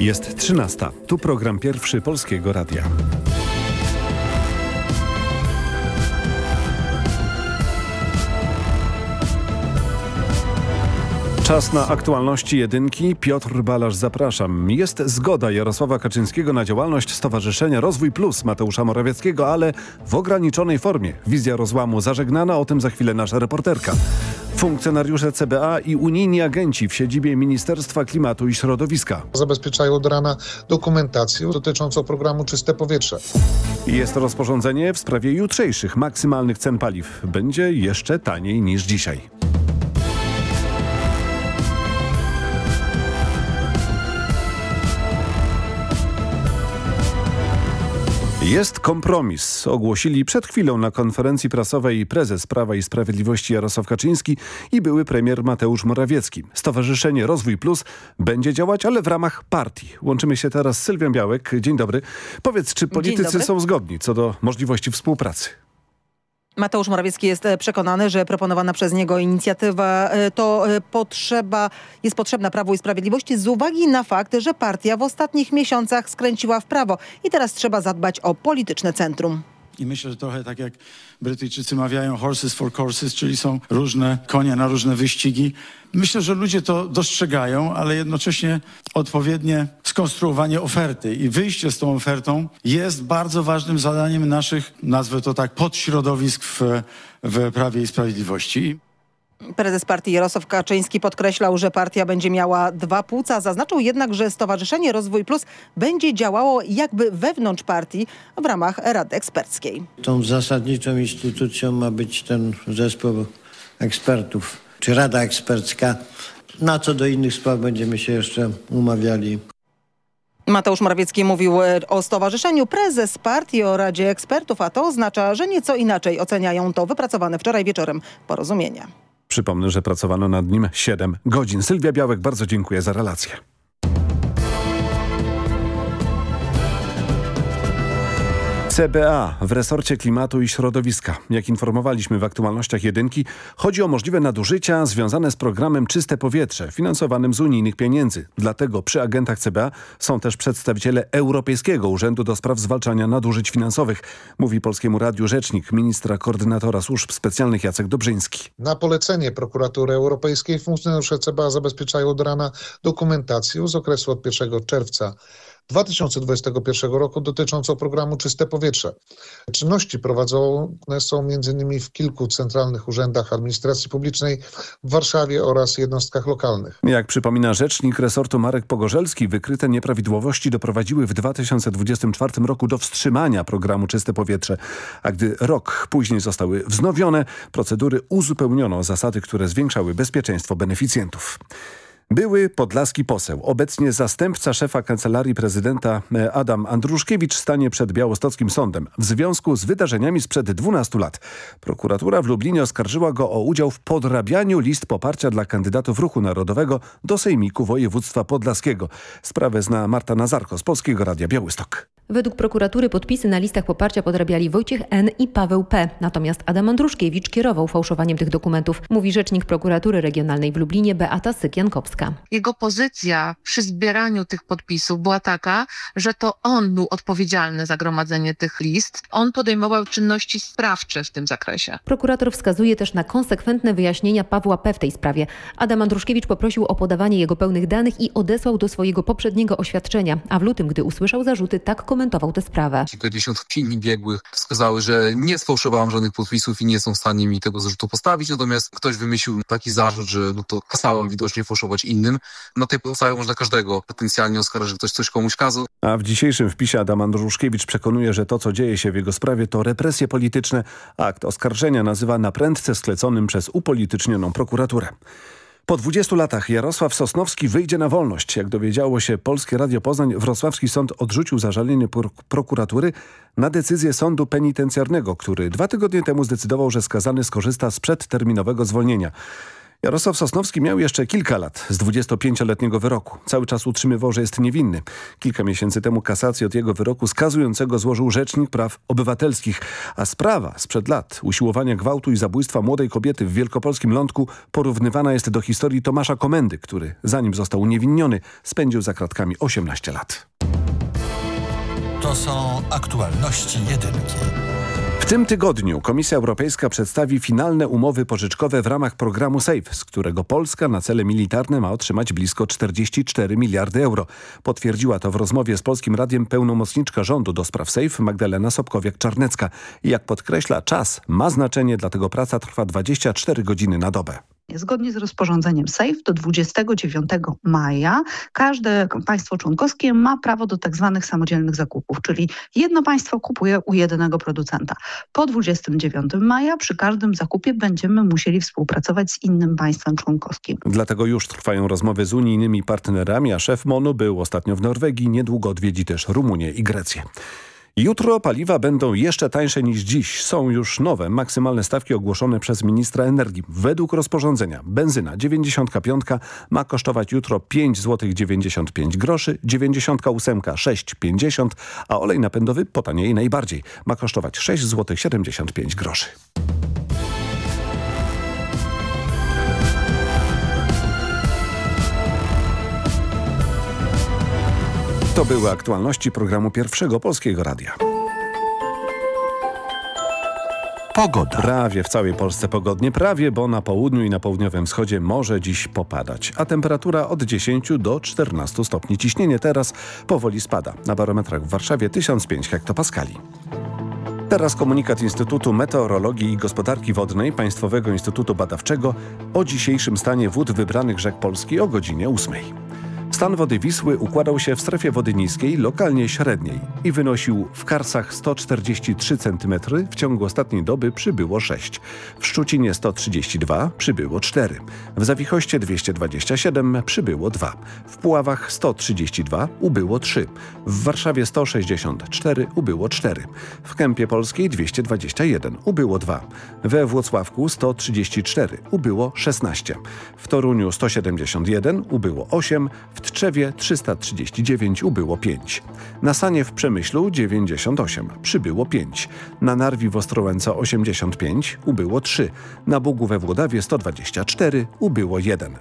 Jest 13. Tu program pierwszy Polskiego Radia. Czas na aktualności jedynki. Piotr Balasz, zapraszam. Jest zgoda Jarosława Kaczyńskiego na działalność Stowarzyszenia Rozwój Plus Mateusza Morawieckiego, ale w ograniczonej formie. Wizja rozłamu zażegnana, o tym za chwilę nasza reporterka. Funkcjonariusze CBA i unijni agenci w siedzibie Ministerstwa Klimatu i Środowiska. Zabezpieczają od rana dokumentację dotyczącą programu Czyste Powietrze. Jest rozporządzenie w sprawie jutrzejszych maksymalnych cen paliw. Będzie jeszcze taniej niż dzisiaj. Jest kompromis, ogłosili przed chwilą na konferencji prasowej prezes Prawa i Sprawiedliwości Jarosław Kaczyński i były premier Mateusz Morawiecki. Stowarzyszenie Rozwój Plus będzie działać, ale w ramach partii. Łączymy się teraz z Sylwią Białek. Dzień dobry. Powiedz, czy politycy są zgodni co do możliwości współpracy? Mateusz Morawiecki jest e, przekonany, że proponowana przez niego inicjatywa e, to e, potrzeba, jest potrzebna Prawu i Sprawiedliwości z uwagi na fakt, że partia w ostatnich miesiącach skręciła w prawo i teraz trzeba zadbać o polityczne centrum. I myślę, że trochę tak jak Brytyjczycy mawiają horses for courses, czyli są różne konie na różne wyścigi. Myślę, że ludzie to dostrzegają, ale jednocześnie odpowiednie skonstruowanie oferty i wyjście z tą ofertą jest bardzo ważnym zadaniem naszych, nazwę to tak, podśrodowisk w, w Prawie i Sprawiedliwości. Prezes partii Jarosław Kaczyński podkreślał, że partia będzie miała dwa płuca. Zaznaczył jednak, że Stowarzyszenie Rozwój Plus będzie działało jakby wewnątrz partii w ramach Rady Eksperckiej. Tą zasadniczą instytucją ma być ten zespół ekspertów, czy Rada Ekspercka. Na co do innych spraw będziemy się jeszcze umawiali. Mateusz Morawiecki mówił e, o stowarzyszeniu prezes partii o Radzie Ekspertów, a to oznacza, że nieco inaczej oceniają to wypracowane wczoraj wieczorem porozumienia. Przypomnę, że pracowano nad nim 7 godzin. Sylwia Białek, bardzo dziękuję za relację. CBA w resorcie klimatu i środowiska. Jak informowaliśmy w aktualnościach jedynki, chodzi o możliwe nadużycia związane z programem Czyste Powietrze, finansowanym z unijnych pieniędzy. Dlatego przy agentach CBA są też przedstawiciele Europejskiego Urzędu do Spraw Zwalczania Nadużyć Finansowych, mówi Polskiemu Radiu rzecznik ministra koordynatora służb specjalnych Jacek Dobrzyński. Na polecenie prokuratury europejskiej funkcjonariusze CBA zabezpieczają od rana dokumentację z okresu od 1 czerwca 2021 roku dotyczącą programu Czyste Powietrze. Czynności prowadzone są m.in. w kilku centralnych urzędach administracji publicznej w Warszawie oraz jednostkach lokalnych. Jak przypomina rzecznik resortu Marek Pogorzelski, wykryte nieprawidłowości doprowadziły w 2024 roku do wstrzymania programu Czyste Powietrze, a gdy rok później zostały wznowione, procedury uzupełniono zasady, które zwiększały bezpieczeństwo beneficjentów. Były podlaski poseł, obecnie zastępca szefa Kancelarii Prezydenta e, Adam Andruszkiewicz stanie przed Białostockim Sądem w związku z wydarzeniami sprzed 12 lat. Prokuratura w Lublinie oskarżyła go o udział w podrabianiu list poparcia dla kandydatów Ruchu Narodowego do Sejmiku Województwa Podlaskiego. Sprawę zna Marta Nazarko z Polskiego Radia Białystok. Według prokuratury podpisy na listach poparcia podrabiali Wojciech N. i Paweł P. Natomiast Adam Andruszkiewicz kierował fałszowaniem tych dokumentów, mówi rzecznik prokuratury regionalnej w Lublinie Beata Syk-Jankowska. Jego pozycja przy zbieraniu tych podpisów była taka, że to on był odpowiedzialny za gromadzenie tych list. On podejmował czynności sprawcze w tym zakresie. Prokurator wskazuje też na konsekwentne wyjaśnienia Pawła P. w tej sprawie. Adam Andruszkiewicz poprosił o podawanie jego pełnych danych i odesłał do swojego poprzedniego oświadczenia, a w lutym, gdy usłyszał zarzuty, tak komentował tę sprawę. Kilkadziesiąt opinii biegłych wskazały, że nie sfałszowałem żadnych podpisów i nie są w stanie mi tego zarzutu postawić, natomiast ktoś wymyślił taki zarzut, że no to kasałem widocznie fałszować innym. Na tej podstawie można każdego potencjalnie oskarżyć, że ktoś coś komuś kazał. A w dzisiejszym wpisie Adam Andruszkiewicz przekonuje, że to co dzieje się w jego sprawie to represje polityczne. Akt oskarżenia nazywa naprędce skleconym przez upolitycznioną prokuraturę. Po 20 latach Jarosław Sosnowski wyjdzie na wolność. Jak dowiedziało się Polskie Radio Poznań, Wrocławski Sąd odrzucił zażalenie prokuratury na decyzję sądu penitencjarnego, który dwa tygodnie temu zdecydował, że skazany skorzysta z przedterminowego zwolnienia. Jarosław Sosnowski miał jeszcze kilka lat z 25-letniego wyroku. Cały czas utrzymywał, że jest niewinny. Kilka miesięcy temu kasację od jego wyroku skazującego złożył Rzecznik Praw Obywatelskich. A sprawa sprzed lat usiłowania gwałtu i zabójstwa młodej kobiety w wielkopolskim lądku porównywana jest do historii Tomasza Komendy, który zanim został uniewinniony spędził za kratkami 18 lat. To są aktualności jedynki. W tym tygodniu Komisja Europejska przedstawi finalne umowy pożyczkowe w ramach programu SAFE, z którego Polska na cele militarne ma otrzymać blisko 44 miliardy euro. Potwierdziła to w rozmowie z Polskim Radiem pełnomocniczka rządu do spraw SAFE Magdalena Sobkowiak-Czarnecka. Jak podkreśla, czas ma znaczenie, dlatego praca trwa 24 godziny na dobę. Zgodnie z rozporządzeniem SAFE do 29 maja każde państwo członkowskie ma prawo do tak zwanych samodzielnych zakupów, czyli jedno państwo kupuje u jednego producenta. Po 29 maja przy każdym zakupie będziemy musieli współpracować z innym państwem członkowskim. Dlatego już trwają rozmowy z unijnymi partnerami, a szef MONU był ostatnio w Norwegii, niedługo odwiedzi też Rumunię i Grecję. Jutro paliwa będą jeszcze tańsze niż dziś. Są już nowe, maksymalne stawki ogłoszone przez ministra energii. Według rozporządzenia benzyna 95 ma kosztować jutro 5 zł 95 groszy, 98 6,50, a olej napędowy potanieje najbardziej. Ma kosztować 6 zł To były aktualności programu Pierwszego Polskiego Radia. Pogoda. Prawie w całej Polsce pogodnie, prawie, bo na południu i na południowym wschodzie może dziś popadać. A temperatura od 10 do 14 stopni. Ciśnienie teraz powoli spada. Na barometrach w Warszawie 1005 hektopaskali. Teraz komunikat Instytutu Meteorologii i Gospodarki Wodnej Państwowego Instytutu Badawczego o dzisiejszym stanie wód wybranych rzek Polski o godzinie 8. Stan wody Wisły układał się w strefie wody niskiej, lokalnie średniej i wynosił w Karsach 143 cm, w ciągu ostatniej doby przybyło 6. W Szczucinie 132 przybyło 4. W Zawichoście 227 przybyło 2. W Puławach 132 ubyło 3. W Warszawie 164 ubyło 4. W Kępie Polskiej 221 ubyło 2. We Włocławku 134 ubyło 16. W Toruniu 171 ubyło 8. W Tczewie 339 ubyło 5. Na Sanie w Przemyślu 98 przybyło 5. Na Narwi w Ostrołęce 85 ubyło 3. Na Bugu we Włodawie 124 ubyło 1.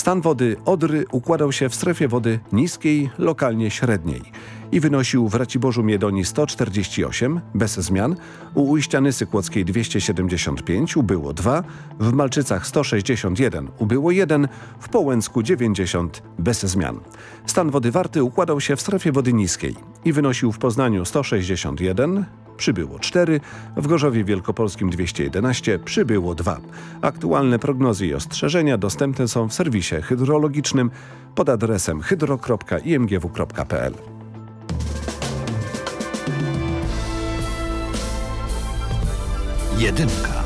Stan wody Odry układał się w strefie wody niskiej, lokalnie średniej. I wynosił w Raciborzu Miedonii 148, bez zmian, u Ujścia Nysy Kłodzkiej 275, ubyło 2, w Malczycach 161, ubyło 1, w Połęcku 90, bez zmian. Stan wody Warty układał się w strefie wody niskiej. I wynosił w Poznaniu 161, przybyło 4, w Gorzowie Wielkopolskim 211, przybyło 2. Aktualne prognozy i ostrzeżenia dostępne są w serwisie hydrologicznym pod adresem hydro.imgw.pl. Jedynka.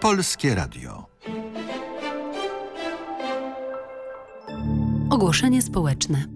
Polskie Radio. Ogłoszenie społeczne.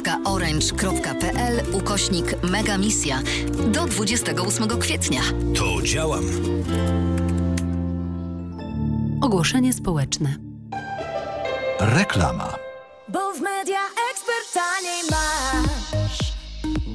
www.fundacja.orange.pl ukośnik Megamisja do 28 kwietnia. To działam. Ogłoszenie społeczne. Reklama. Bo w Media Expert taniej masz.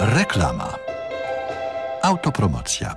Reklama. Autopromocja.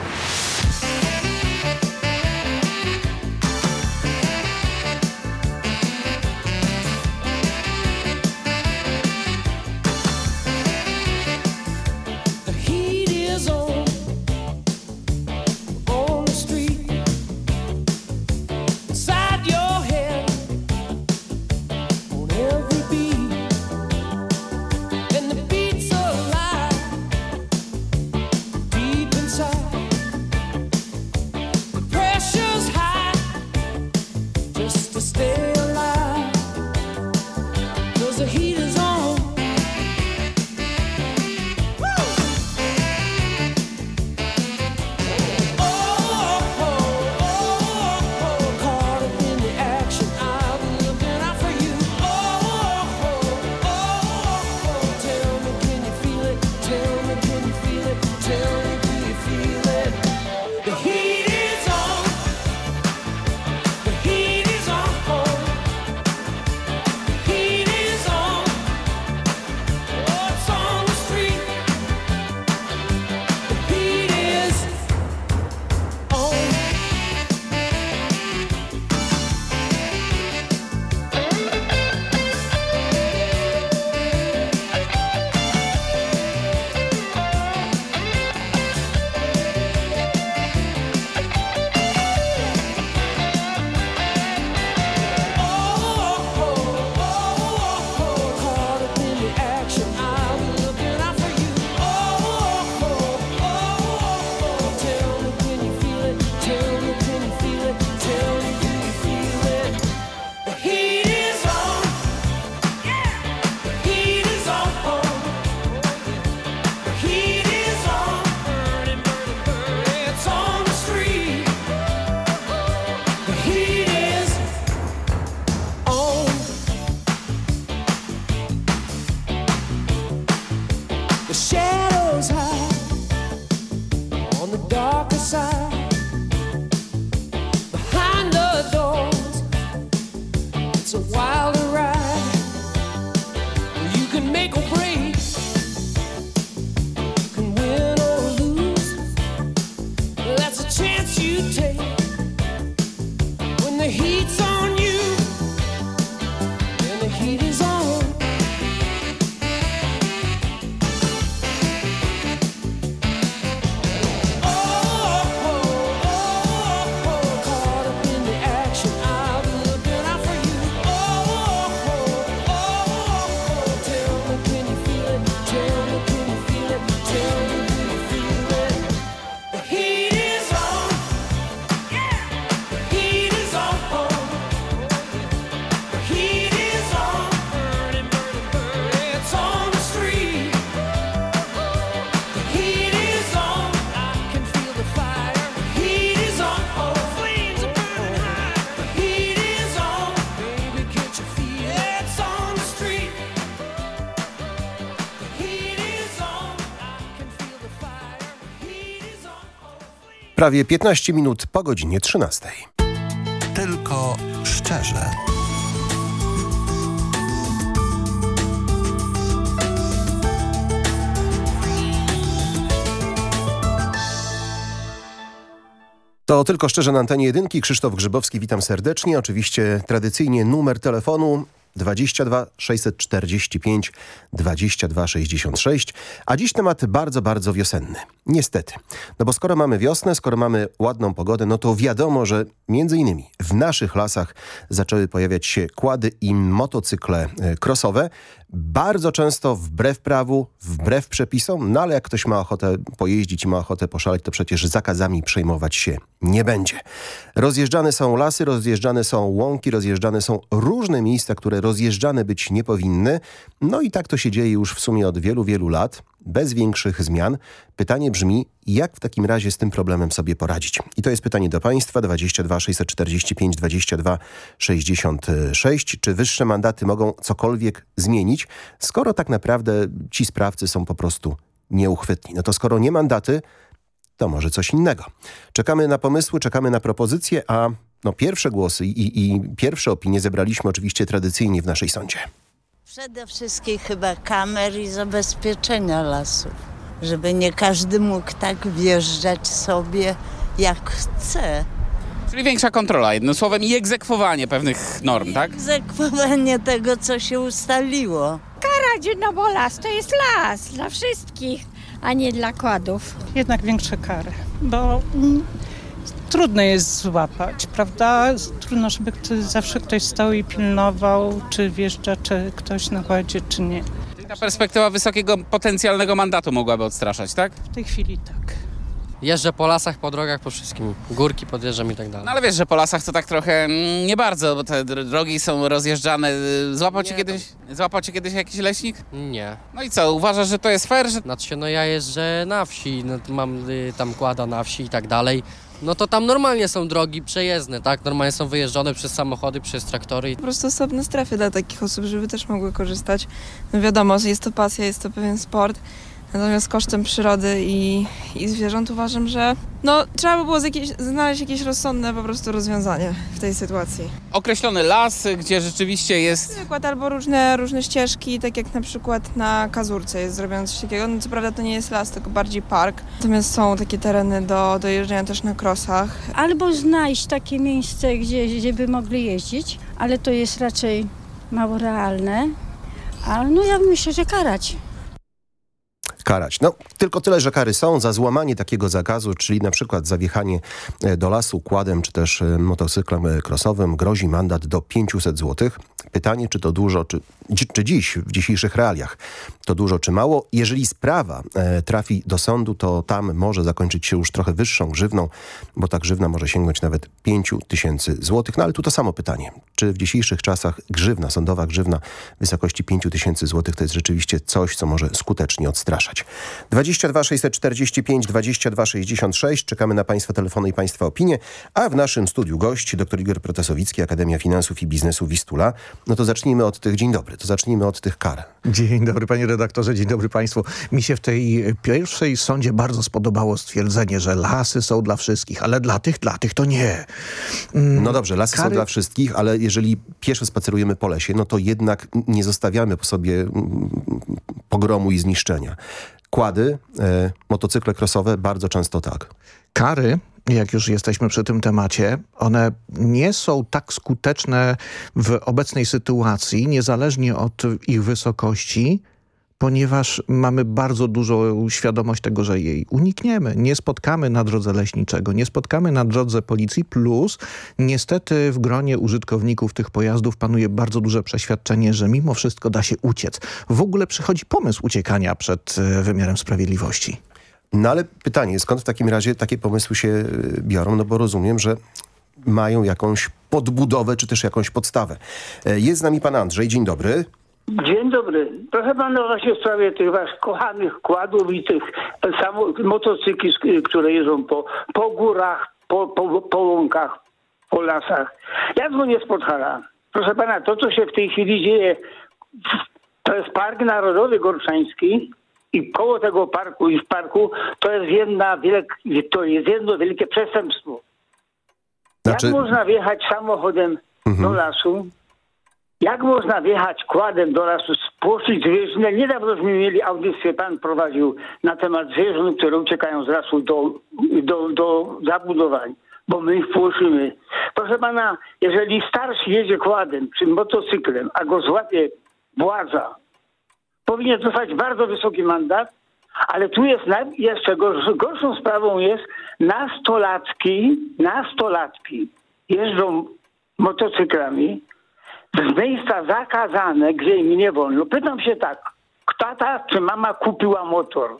Prawie 15 minut po godzinie 13. Tylko szczerze. To tylko szczerze na antenie jedynki. Krzysztof Grzybowski, witam serdecznie. Oczywiście tradycyjnie numer telefonu 22 645 22 66. A dziś temat bardzo, bardzo wiosenny. Niestety. No bo skoro mamy wiosnę, skoro mamy ładną pogodę, no to wiadomo, że między innymi w naszych lasach zaczęły pojawiać się kłady i motocykle e, crossowe. Bardzo często wbrew prawu, wbrew przepisom, no ale jak ktoś ma ochotę pojeździć i ma ochotę poszaleć, to przecież zakazami przejmować się nie będzie. Rozjeżdżane są lasy, rozjeżdżane są łąki, rozjeżdżane są różne miejsca, które rozjeżdżane być nie powinny. No i tak to się dzieje już w sumie od wielu, wielu lat, bez większych zmian. Pytanie brzmi, jak w takim razie z tym problemem sobie poradzić? I to jest pytanie do Państwa, 22 645 22 66. Czy wyższe mandaty mogą cokolwiek zmienić, skoro tak naprawdę ci sprawcy są po prostu nieuchwytni? No to skoro nie mandaty, to może coś innego. Czekamy na pomysły, czekamy na propozycje, a no pierwsze głosy i, i pierwsze opinie zebraliśmy oczywiście tradycyjnie w naszej sądzie. Przede wszystkim chyba kamer i zabezpieczenia lasów, żeby nie każdy mógł tak wjeżdżać sobie jak chce. Czyli większa kontrola, jednym słowem i egzekwowanie pewnych norm, tak? Egzekwowanie tego, co się ustaliło. Karać, no bo las to jest las dla wszystkich, a nie dla kładów. Jednak większe kary, bo trudno jest złapać, prawda? Trudno, żeby ktoś, zawsze ktoś stał i pilnował, czy wjeżdża, czy ktoś na kładzie, czy nie. Ta perspektywa wysokiego potencjalnego mandatu mogłaby odstraszać, tak? W tej chwili tak. Jeżdżę po lasach, po drogach, po wszystkim. Górki podjeżdżam i tak dalej. No ale wiesz, że po lasach to tak trochę mm, nie bardzo, bo te dr- drogi są rozjeżdżane. Złapał cię, kiedyś, złapał cię kiedyś jakiś leśnik? Nie. No i co, uważasz, że to jest fair? Że... Znaczy się, no ja jeżdżę na wsi, no, to mam y, tam kłada na wsi i tak dalej. No to tam normalnie są drogi przejezdne, tak? Normalnie są wyjeżdżone przez samochody, przez traktory. Po prostu osobne strefy dla takich osób, żeby też mogły korzystać. No wiadomo, jest to pasja, jest to pewien sport. Natomiast kosztem przyrody i, i zwierząt uważam, że no, trzeba by było z jakieś, znaleźć jakieś rozsądne po prostu rozwiązanie w tej sytuacji. Określony las, gdzie rzeczywiście jest... Przykład albo różne, różne ścieżki, tak jak na przykład na Kazurce jest zrobione coś takiego. No, co prawda to nie jest las, tylko bardziej park. Natomiast są takie tereny do, do jeżdżenia też na krosach. Albo znaleźć takie miejsce, gdzie, gdzie by mogli jeździć, ale to jest raczej mało realne. Ale no ja myślę, że karać karać. No, tylko tyle, że kary są za złamanie takiego zakazu, czyli na przykład za wjechanie e, do lasu kładem czy też e, motocyklem e, krosowym grozi mandat do 500 zł. Pytanie, czy to dużo, czy, czy dziś, w dzisiejszych realiach, to dużo czy mało. Jeżeli sprawa trafi do sądu, to tam może zakończyć się już trochę wyższą grzywną, bo ta grzywna może sięgnąć nawet 5 tysięcy złotych. No ale tu to samo pytanie. Czy w dzisiejszych czasach grzywna, sądowa grzywna w wysokości 5 tysięcy złotych to jest rzeczywiście coś, co może skutecznie odstraszać? 22 645 22 66. Czekamy na Państwa telefony i Państwa opinie. A w naszym studiu gość dr Igor Protesowicki, Akademia Finansów i Biznesu Wistula. No to zacznijmy od tych, dzień dobry, to zacznijmy od tych kar. Dzień dobry panie redaktorze, dzień dobry państwu. Mi się w tej pierwszej sądzie bardzo spodobało stwierdzenie, że lasy są dla wszystkich, ale dla tych, dla tych to nie. Mm, no dobrze, lasy kary... są dla wszystkich, ale jeżeli pieszo spacerujemy po lesie, no to jednak nie zostawiamy po sobie mm, pogromu i zniszczenia. Kłady, e, motocykle krosowe bardzo często tak. Kary jak już jesteśmy przy tym temacie, one nie są tak skuteczne w obecnej sytuacji, niezależnie od ich wysokości, ponieważ mamy bardzo dużą świadomość tego, że jej unikniemy. Nie spotkamy na drodze leśniczego, nie spotkamy na drodze policji, plus niestety w gronie użytkowników tych pojazdów panuje bardzo duże przeświadczenie, że mimo wszystko da się uciec. W ogóle przychodzi pomysł uciekania przed e, wymiarem sprawiedliwości. No ale pytanie, skąd w takim razie takie pomysły się y, biorą? No bo rozumiem, że mają jakąś podbudowę, czy też jakąś podstawę. E, jest z nami pan Andrzej, dzień dobry. Dzień dobry. Proszę pana właśnie w sprawie tych waszych kochanych kładów i tych samo, motocykli, które jeżdżą po, po górach, po, po, po łąkach, po lasach. Ja dzwonię z Podhala. Proszę pana, to co się w tej chwili dzieje, to jest Park Narodowy Gorszański i koło tego parku i w parku to jest jedna wielk, to jest jedno wielkie przestępstwo. Znaczy, Jak można wjechać samochodem do lasu? Jak można wjechać kładem do lasu, spłoszyć zwierzynę? Niedawnośmy mieli audycję, pan prowadził na temat zwierząt, które uciekają z lasu do, do, do zabudowań, bo my ich płoszymy. Proszę pana, jeżeli starszy jedzie kładem czy motocyklem, a go złapie władza, powinien dostać bardzo wysoki mandat, ale tu jest jeszcze gorszy, gorszą sprawą jest nastolatki, nastolatki jeżdżą motocyklami z miejsca zakazane, gdzie im nie wolno. Pytam się tak, tata czy mama kupiła motor?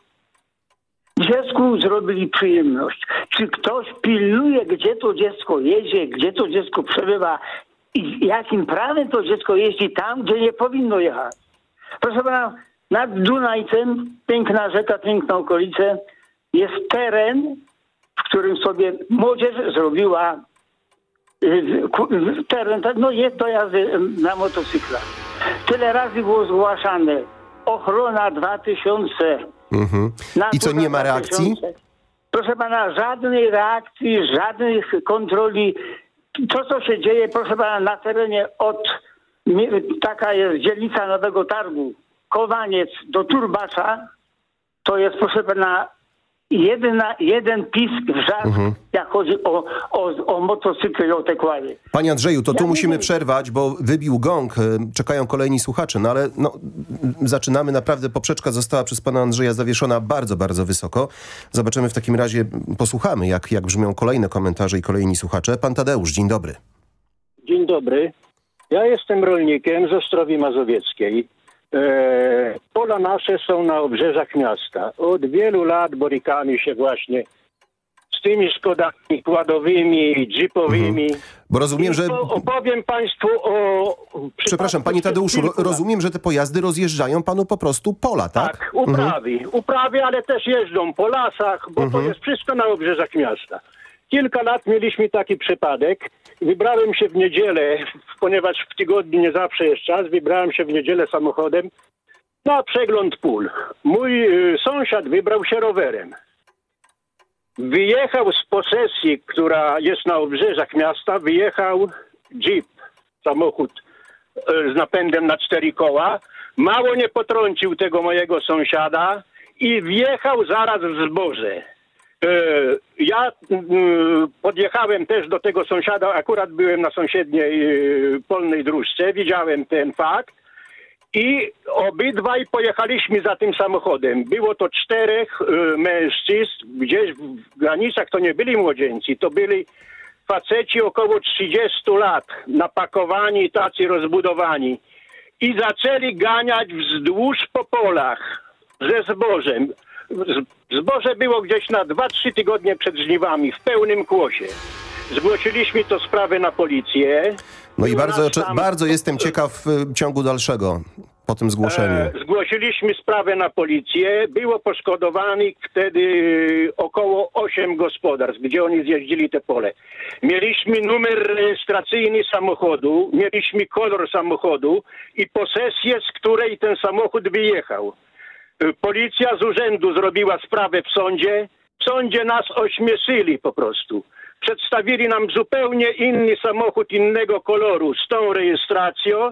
Dziecku zrobili przyjemność. Czy ktoś pilnuje, gdzie to dziecko jedzie, gdzie to dziecko przebywa i jakim prawem to dziecko jeździ tam, gdzie nie powinno jechać? Proszę pana, nad Dunajcem, piękna rzeka, piękne okolice, jest teren, w którym sobie młodzież zrobiła teren, tak, no jest do jazdy na motocyklach. Tyle razy było zgłaszane. Ochrona 2000. Mhm. I co, nie ma reakcji? Proszę pana, żadnej reakcji, żadnych kontroli. To, co się dzieje, proszę pana, na terenie od, taka jest dzielnica Nowego Targu, Kowaniec do Turbacza, to jest, proszę pana, jedyna, jeden pisk w żart, Mhm. jak chodzi o, o, o motocykle i o te kładzie. Panie Andrzeju, to Ja tu musimy wiem. przerwać, bo wybił gong, e, czekają kolejni słuchacze, no ale no, zaczynamy, naprawdę poprzeczka została przez pana Andrzeja zawieszona bardzo, bardzo wysoko. Zobaczymy w takim razie, posłuchamy jak, jak brzmią kolejne komentarze i kolejni słuchacze. Pan Tadeusz, dzień dobry. Dzień dobry. Ja jestem rolnikiem z Ostrowi Mazowieckiej. E, pola nasze są na obrzeżach miasta. Od wielu lat borykamy się właśnie z tymi szkodami kładowymi, jeepowymi. Bo rozumiem, że... Opowiem Państwu o... Przepraszam, panie Tadeuszu, ro, rozumiem, że te pojazdy rozjeżdżają panu po prostu pola, tak? Tak, uprawy. Uprawy, ale też jeżdżą po lasach, bo to Mhm. jest wszystko na obrzeżach miasta. Kilka lat mieliśmy taki przypadek. Wybrałem się w niedzielę, ponieważ w tygodniu nie zawsze jest czas, wybrałem się w niedzielę samochodem na przegląd pól. Mój y, sąsiad wybrał się rowerem. Wyjechał z posesji, która jest na obrzeżach miasta, wyjechał jeep, samochód e, z napędem na cztery koła. Mało nie potrącił tego mojego sąsiada i wjechał zaraz w zboże. E, Ja mm, podjechałem też do tego sąsiada, akurat byłem na sąsiedniej e, polnej dróżce, widziałem ten fakt i obydwaj pojechaliśmy za tym samochodem. Było to czterech e, mężczyzn, gdzieś w granicach to nie byli młodzieńcy, to byli faceci około 30 lat, napakowani, tacy rozbudowani. I zaczęli ganiać wzdłuż po polach ze zbożem. Zboże było gdzieś na 2-3 tygodnie przed żniwami, w pełnym kłosie. Zgłosiliśmy to sprawę na policję. No i bardzo, tam- bardzo jestem ciekaw y, ciągu dalszego po tym zgłoszeniu. E, zgłosiliśmy sprawę na policję. Było poszkodowanych wtedy e, około 8 gospodarstw, gdzie oni zjeździli te pole. Mieliśmy numer rejestracyjny samochodu, mieliśmy kolor samochodu i posesję, z której ten samochód wyjechał. Policja z urzędu zrobiła sprawę w sądzie. W sądzie nas ośmieszyli po prostu. Przedstawili nam zupełnie inny samochód innego koloru z tą rejestracją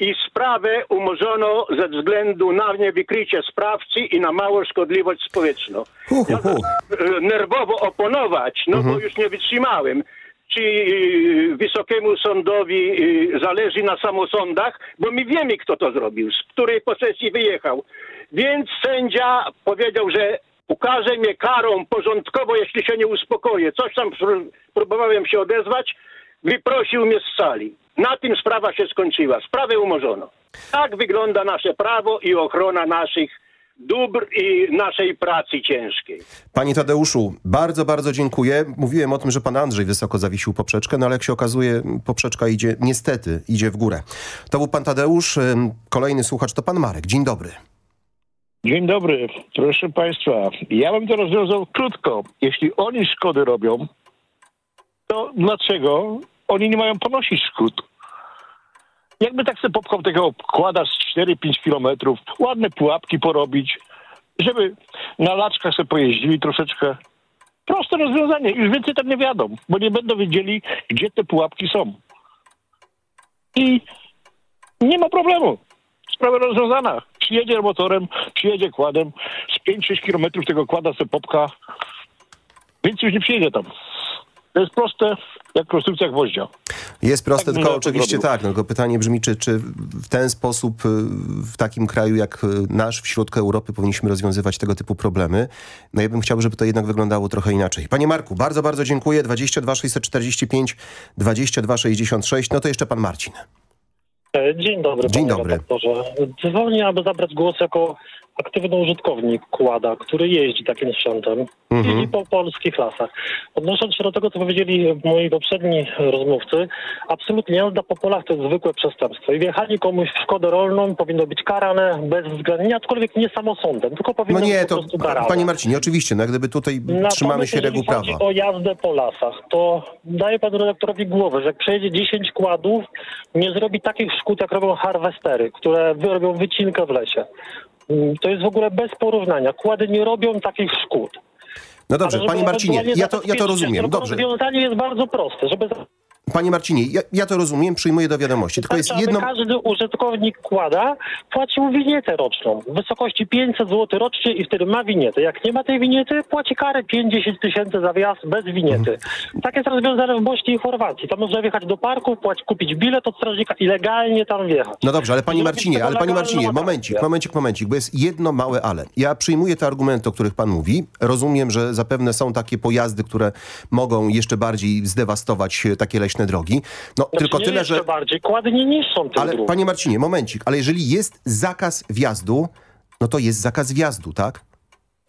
i sprawę umorzono ze względu na niewykrycie sprawcy i na małą szkodliwość społeczną. Hu, hu, hu. E, Nerwowo oponować, no bo już nie wytrzymałem. Czy e, Wysokiemu Sądowi e, zależy na samosądach, bo my wiemy, kto to zrobił, z której posesji wyjechał. Więc sędzia powiedział, że ukaże mnie karą porządkowo, jeśli się nie uspokoję. Coś tam pró- próbowałem się odezwać, wyprosił mnie z sali. Na tym sprawa się skończyła. Sprawę umorzono. Tak wygląda nasze prawo i ochrona naszych dóbr i naszej pracy ciężkiej. Panie Tadeuszu, bardzo, bardzo dziękuję. Mówiłem o tym, że pan Andrzej wysoko zawiesił poprzeczkę, no ale jak się okazuje, poprzeczka idzie, niestety, idzie w górę. To był pan Tadeusz, kolejny słuchacz to pan Marek. Dzień dobry. Dzień dobry, proszę Państwa. Ja bym to rozwiązał krótko. Jeśli oni szkody robią, to dlaczego oni nie mają ponosić szkód? Jakby tak sobie popchał tego kłada z 4-5 kilometrów, ładne pułapki porobić, żeby na laczkach sobie pojeździli troszeczkę. Proste rozwiązanie. Już więcej tam nie wiadomo, bo nie będą wiedzieli, gdzie te pułapki są. I nie ma problemu. Sprawa rozwiązana. Przyjedzie motorem, przyjedzie kładem, z 5-6 kilometrów tego kłada se popka, więc już nie przyjedzie tam. To jest proste, jak konstrukcja gwoździa. Jest proste, Tak tylko oczywiście tak. No, tylko pytanie brzmi, czy, czy w ten sposób y, w takim kraju jak y, nasz, w środku Europy powinniśmy rozwiązywać tego typu problemy. No ja bym chciał, żeby to jednak wyglądało trochę inaczej. Panie Marku, bardzo, bardzo dziękuję. 22 645 22 66. No to jeszcze pan Marcin. Dzień dobry, Dzień panie dobry. redaktorze. Dzwonię, aby zabrać głos jako aktywny użytkownik Kłada, który jeździ takim sprzętem. Mhm. Jeździ po polskich lasach. Odnosząc się do tego, co powiedzieli moi poprzedni rozmówcy, absolutnie jazda po polach to jest zwykłe przestępstwo. I wjechanie komuś w szkodę rolną powinno być karane bezwzględnie, aczkolwiek nie samosądem, tylko powinno No nie, być po prostu karane. panie Marcinie, oczywiście, no gdyby tutaj Natomiast trzymamy się reguł chodzi prawa. o jazdę po lasach, to daje panu redaktorowi głowę, że jak przejedzie 10 kładów, nie zrobi takich szkód, jak robią harwestery, które robią wycinkę w lesie. Mm, To jest w ogóle bez porównania. Kłady nie robią takich szkód. No dobrze, panie Marcinie, ja to, ja to rozumiem. Dobrze. Rozwiązanie jest bardzo proste, żeby Panie Marcinie, ja, ja to rozumiem, przyjmuję do wiadomości. Tylko jest jedno... każdy użytkownik kłada płacił winietę roczną w wysokości 500 zł rocznie i wtedy ma winietę. Jak nie ma tej winiety, płaci karę 50 tysięcy za wjazd bez winiety. Mhm. Tak jest rozwiązane w Bośni i Chorwacji. Tam można wjechać do parku, płacić, kupić bilet od strażnika i legalnie tam wjechać. No dobrze, ale panie Marcinie, ale panie Marcinie, momencik, momencik, momencik, bo jest jedno małe ale. Ja przyjmuję te argumenty, o których pan mówi. Rozumiem, że zapewne są takie pojazdy, które mogą jeszcze bardziej zdewastować takie leśne drogi. No Znaczy, tylko tyle, że... bardziej. Niszczą tych Ale dróg. panie Marcinie, momencik, ale jeżeli jest zakaz wjazdu, no to jest zakaz wjazdu, tak?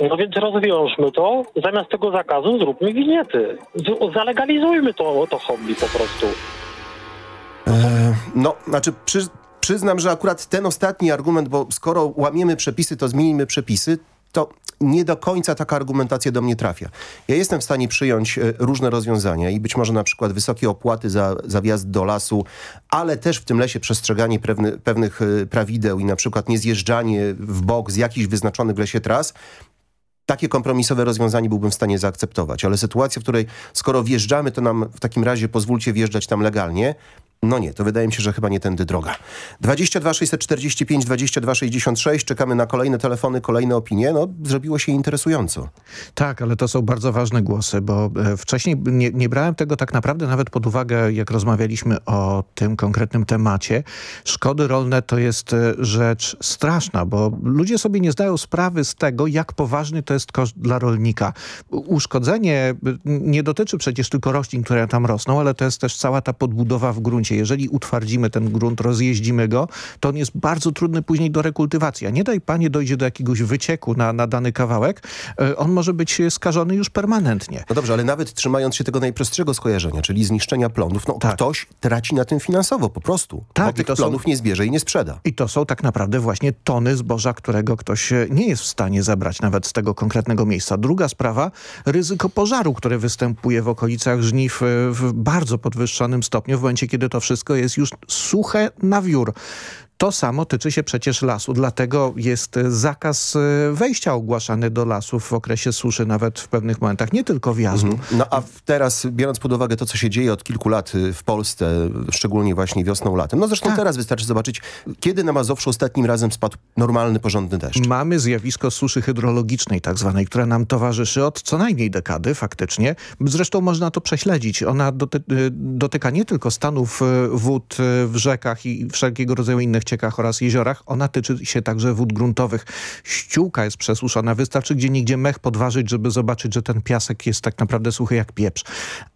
No więc rozwiążmy to. Zamiast tego zakazu zróbmy winiety. Zalegalizujmy to, to hobby po prostu. E, no, znaczy przy, przyznam, że akurat ten ostatni argument, bo skoro łamiemy przepisy, to zmienimy przepisy, to nie do końca taka argumentacja do mnie trafia. Ja jestem w stanie przyjąć e, różne rozwiązania i być może na przykład wysokie opłaty za, za wjazd do lasu, ale też w tym lesie przestrzeganie pewny, pewnych e, prawideł i na przykład nie zjeżdżanie w bok z jakichś wyznaczonych w lesie tras, takie kompromisowe rozwiązanie byłbym w stanie zaakceptować, ale sytuacja, w której skoro wjeżdżamy, to nam w takim razie pozwólcie wjeżdżać tam legalnie, no nie, to wydaje mi się, że chyba nie tędy droga. 22 645 22 66, czekamy na kolejne telefony, kolejne opinie, no zrobiło się interesująco. Tak, ale to są bardzo ważne głosy, bo e, wcześniej nie, nie brałem tego tak naprawdę nawet pod uwagę, jak rozmawialiśmy o tym konkretnym temacie. Szkody rolne to jest e, rzecz straszna, bo ludzie sobie nie zdają sprawy z tego, jak poważny to jest koszt dla rolnika. Uszkodzenie e, nie dotyczy przecież tylko roślin, które tam rosną, ale to jest też cała ta podbudowa w gruncie. Jeżeli utwardzimy ten grunt, rozjeździmy go, to on jest bardzo trudny później do rekultywacji. A nie daj panie dojdzie do jakiegoś wycieku na, na dany kawałek, e, on może być skażony już permanentnie. No dobrze, ale nawet trzymając się tego najprostszego skojarzenia, czyli zniszczenia plonów, no ktoś traci na tym finansowo po prostu, Tak, bo tych to są- plonów nie zbierze i nie sprzeda. I to są tak naprawdę właśnie tony zboża, którego ktoś e, nie jest w stanie zebrać nawet z tego konkretnego miejsca. Druga sprawa, ryzyko pożaru, które występuje w okolicach żniw e, w bardzo podwyższonym stopniu, w momencie, kiedy to wszystko jest już suche na wiór. To samo tyczy się przecież lasu, dlatego jest e, zakaz e, wejścia ogłaszany do lasów w okresie suszy, nawet w pewnych momentach, nie tylko wjazdu. No a teraz, biorąc pod uwagę to, co się dzieje od kilku lat y, w Polsce, szczególnie właśnie wiosną, latem, no Tak. zresztą teraz wystarczy zobaczyć, kiedy na Mazowszu ostatnim razem spadł normalny, porządny deszcz. Mamy zjawisko suszy hydrologicznej tak zwanej, która nam towarzyszy od co najmniej dekady faktycznie. Zresztą można to prześledzić. Ona doty y, dotyka nie tylko stanów wód w rzekach i wszelkiego rodzaju innych ciekach oraz jeziorach. Ona tyczy się także wód gruntowych. Ściółka jest przesuszona. Wystarczy gdzie nigdzie mech podważyć, żeby zobaczyć, że ten piasek jest tak naprawdę suchy jak pieprz.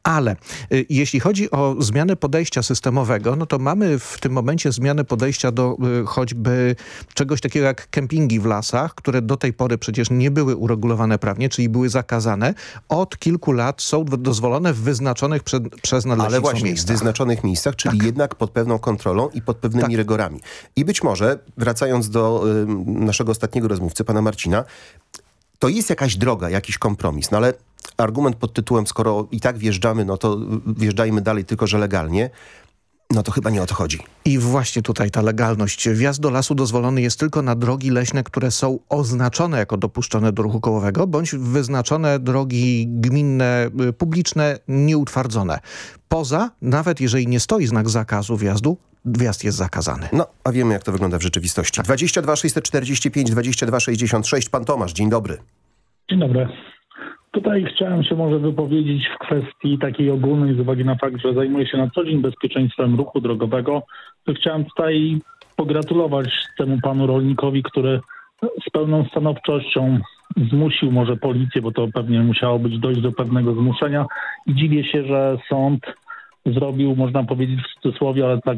Ale y, jeśli chodzi o zmianę podejścia systemowego, no to mamy w tym momencie zmianę podejścia do y, choćby czegoś takiego jak kempingi w lasach, które do tej pory przecież nie były uregulowane prawnie, czyli były zakazane. Od kilku lat są w- dozwolone w wyznaczonych przed, przez Ale nadleśnictwo właśnie w miejscach. wyznaczonych miejscach, czyli Tak. jednak pod pewną kontrolą i pod pewnymi rygorami. I być może, wracając do ym, naszego ostatniego rozmówcy, pana Marcina, to jest jakaś droga, jakiś kompromis, no ale argument pod tytułem, skoro i tak wjeżdżamy, no to y, wjeżdżajmy dalej, tylko że legalnie. No to chyba nie o to chodzi. I właśnie tutaj ta legalność. Wjazd do lasu dozwolony jest tylko na drogi leśne, które są oznaczone jako dopuszczone do ruchu kołowego, bądź wyznaczone drogi gminne, y, publiczne, nieutwardzone. Poza, nawet jeżeli nie stoi znak zakazu wjazdu, wjazd jest zakazany. No, a wiemy jak to wygląda w rzeczywistości. 22 645 22 66. Pan Tomasz, dzień dobry. Dzień dobry. Tutaj chciałem się może wypowiedzieć w kwestii takiej ogólnej z uwagi na fakt, że zajmuję się na co dzień bezpieczeństwem ruchu drogowego. To chciałem tutaj pogratulować temu panu rolnikowi, który z pełną stanowczością zmusił może policję, bo to pewnie musiało być dojść do pewnego zmuszenia i dziwię się, że sąd zrobił, można powiedzieć w cudzysłowie, ale tak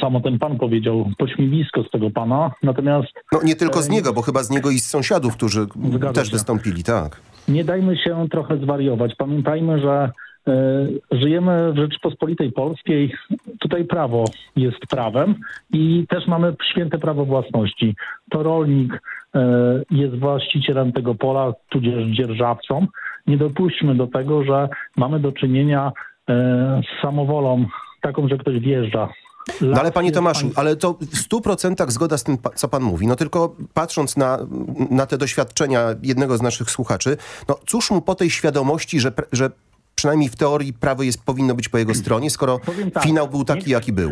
samo ten pan powiedział, pośmiewisko z tego pana. Natomiast No nie tylko z niego, bo chyba z niego i z sąsiadów, którzy też się. wystąpili, tak. Nie dajmy się trochę zwariować. Pamiętajmy, że e, żyjemy w Rzeczypospolitej Polskiej. Tutaj prawo jest prawem i też mamy święte prawo własności. To rolnik e, jest właścicielem tego pola, tudzież dzierżawcą. Nie dopuśćmy do tego, że mamy do czynienia e, z samowolą taką, że ktoś wjeżdża. No ale panie Tomaszu, ale to w stu procentach zgoda z tym, co pan mówi. No tylko patrząc na, na te doświadczenia jednego z naszych słuchaczy, no cóż mu po tej świadomości, że, że przynajmniej w teorii prawo jest, powinno być po jego stronie, skoro tak, finał był taki, jaki był.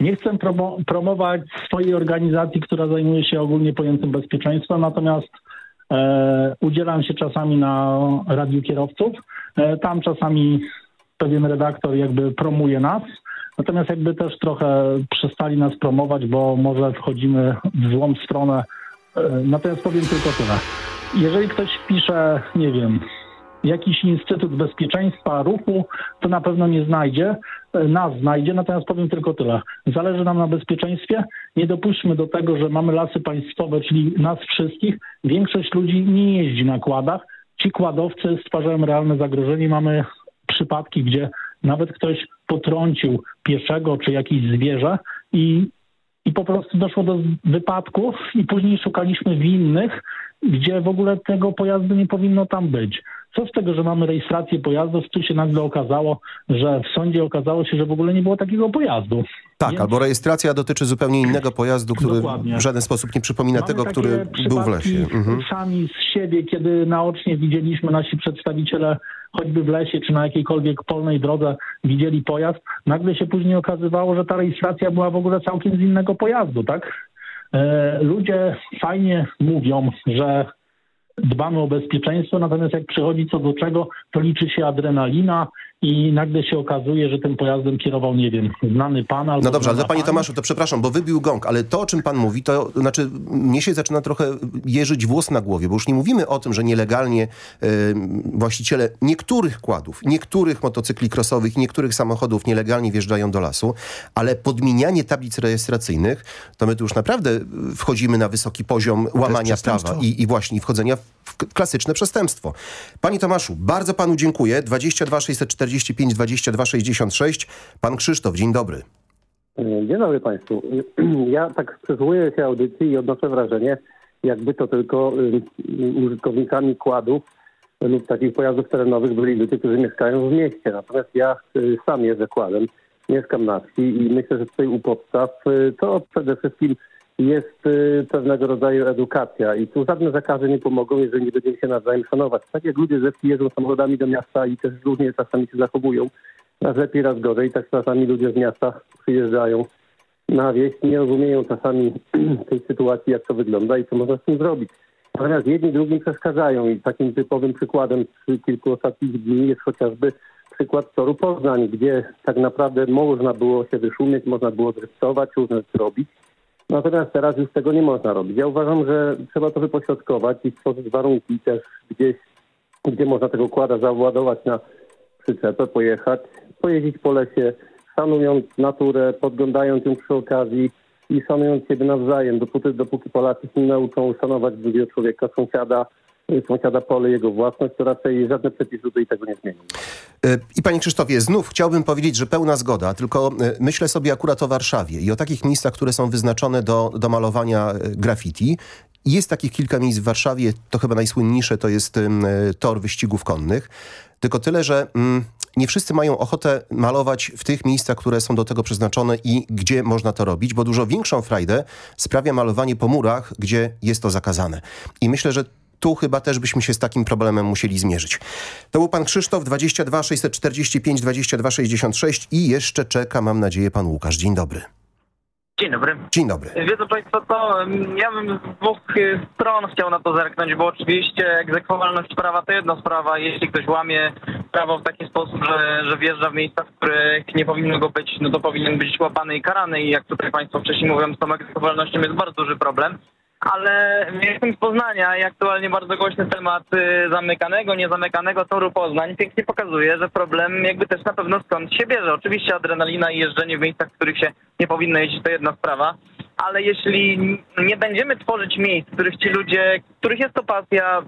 Nie chcę promo promować swojej organizacji, która zajmuje się ogólnie pojętym bezpieczeństwem, natomiast e, udzielam się czasami na radiu kierowców. E, tam czasami pewien redaktor jakby promuje nas, natomiast jakby też trochę przestali nas promować, bo może wchodzimy w złą stronę. E, natomiast powiem tylko tyle. Jeżeli ktoś wpisze, nie wiem, jakiś Instytut Bezpieczeństwa Ruchu, to na pewno nie znajdzie, e, nas znajdzie, natomiast powiem tylko tyle. Zależy nam na bezpieczeństwie. Nie dopuśćmy do tego, że mamy lasy państwowe, czyli nas wszystkich. Większość ludzi nie jeździ na kładach. Ci kładowcy stwarzają realne zagrożenie. Mamy przypadki, gdzie nawet ktoś potrącił pieszego czy jakieś zwierzę i i po prostu doszło do wypadków i później szukaliśmy winnych, gdzie w ogóle tego pojazdu nie powinno tam być. Co z tego, że mamy rejestrację pojazdów, tu się nagle okazało, że w sądzie okazało się, że w ogóle nie było takiego pojazdu. Tak, albo rejestracja dotyczy zupełnie innego pojazdu, który Dokładnie. w żaden sposób nie przypomina Mamy tego, który był w lesie. Mhm. Sami z siebie, kiedy naocznie widzieliśmy nasi przedstawiciele, choćby w lesie czy na jakiejkolwiek polnej drodze widzieli pojazd, nagle się później okazywało, że ta rejestracja była w ogóle całkiem z innego pojazdu, tak? E, ludzie fajnie mówią, że dbamy o bezpieczeństwo, natomiast jak przychodzi co do czego, to liczy się adrenalina i nagle się okazuje, że tym pojazdem kierował, nie wiem, znany pan albo No dobrze, ale panie pani. Tomaszu, to przepraszam, bo wybił gong, ale to, o czym pan mówi, to znaczy mnie się zaczyna trochę jeżyć włos na głowie, bo już nie mówimy o tym, że nielegalnie e, właściciele niektórych kładów, niektórych motocykli crossowych, niektórych samochodów nielegalnie wjeżdżają do lasu, ale podmienianie tablic rejestracyjnych, to my tu już naprawdę wchodzimy na wysoki poziom łamania prawa i, i właśnie wchodzenia w klasyczne przestępstwo. Panie Tomaszu, bardzo panu dziękuję. 22 645 22 66. Pan Krzysztof, dzień dobry. Dzień dobry Państwu. Ja tak przysłuchuję się audycji i odnoszę wrażenie, jakby to tylko y, użytkownikami kładów lub takich pojazdów terenowych byli ludzie, którzy mieszkają w mieście. Natomiast ja y, sam jeżdżę kładem, mieszkam na wsi i myślę, że tutaj u podstaw y, to przede wszystkim jest y, pewnego rodzaju edukacja i tu żadne zakazy nie pomogą, jeżeli nie będziemy się nawzajem szanować. Tak jak ludzie ze jeżdżą samochodami do miasta i też różnie czasami się zachowują, raz lepiej, raz gorzej, tak czasami ludzie z miasta przyjeżdżają na wieś, nie rozumieją czasami tej sytuacji, jak to wygląda i co można z tym zrobić. Natomiast jedni drugim przeszkadzają i takim typowym przykładem z kilku ostatnich dni jest chociażby przykład toru Poznań, gdzie tak naprawdę można było się wyszumieć, można było driftować, różne rzeczy robić. Natomiast teraz już tego nie można robić. Ja uważam, że trzeba to wypośrodkować i stworzyć warunki też gdzieś, gdzie można tego kłada załadować na przyczepę, pojechać, pojeździć po lesie, szanując naturę, podglądając ją przy okazji i szanując siebie nawzajem, dopóty, dopóki Polacy się nie nauczą szanować drugiego człowieka, sąsiada, sąsiada pole, jego własność, to raczej żadne przepisy tutaj tego nie zmienią. E, I panie Krzysztofie, znów chciałbym powiedzieć, że pełna zgoda, tylko e, myślę sobie akurat o Warszawie i o takich miejscach, które są wyznaczone do, do malowania graffiti Jest takich kilka miejsc w Warszawie, to chyba najsłynniejsze to jest tor wyścigów konnych. Tylko tyle, że nie wszyscy mają ochotę malować w tych miejscach, które są do tego przeznaczone i gdzie można to robić, bo dużo większą frajdę sprawia malowanie po murach, gdzie jest to zakazane. I myślę, że tu chyba też byśmy się z takim problemem musieli zmierzyć. To był pan Krzysztof, 22 645 22 66 i jeszcze czeka, mam nadzieję, pan Łukasz. Dzień dobry. Dzień dobry. Dzień dobry. Wiedzą Państwo mm, ja bym z dwóch y, stron chciał na to zerknąć, bo oczywiście egzekwowalność prawa to jedna sprawa. Jeśli ktoś łamie prawo w taki sposób, że, że wjeżdża w miejsca, w których nie powinno go być, no to powinien być łapany i karany i jak tutaj Państwo wcześniej mówią, z tą egzekwowalnością jest bardzo duży problem. Ale jestem z Poznania i aktualnie bardzo głośny temat y, zamykanego, niezamykanego toru Poznań pięknie pokazuje, że problem jakby też na pewno skąd się bierze. Oczywiście adrenalina i jeżdżenie w miejscach, w których się nie powinno jeździć to jedna sprawa, ale jeśli nie będziemy tworzyć miejsc, w których ci ludzie, których jest to pasja,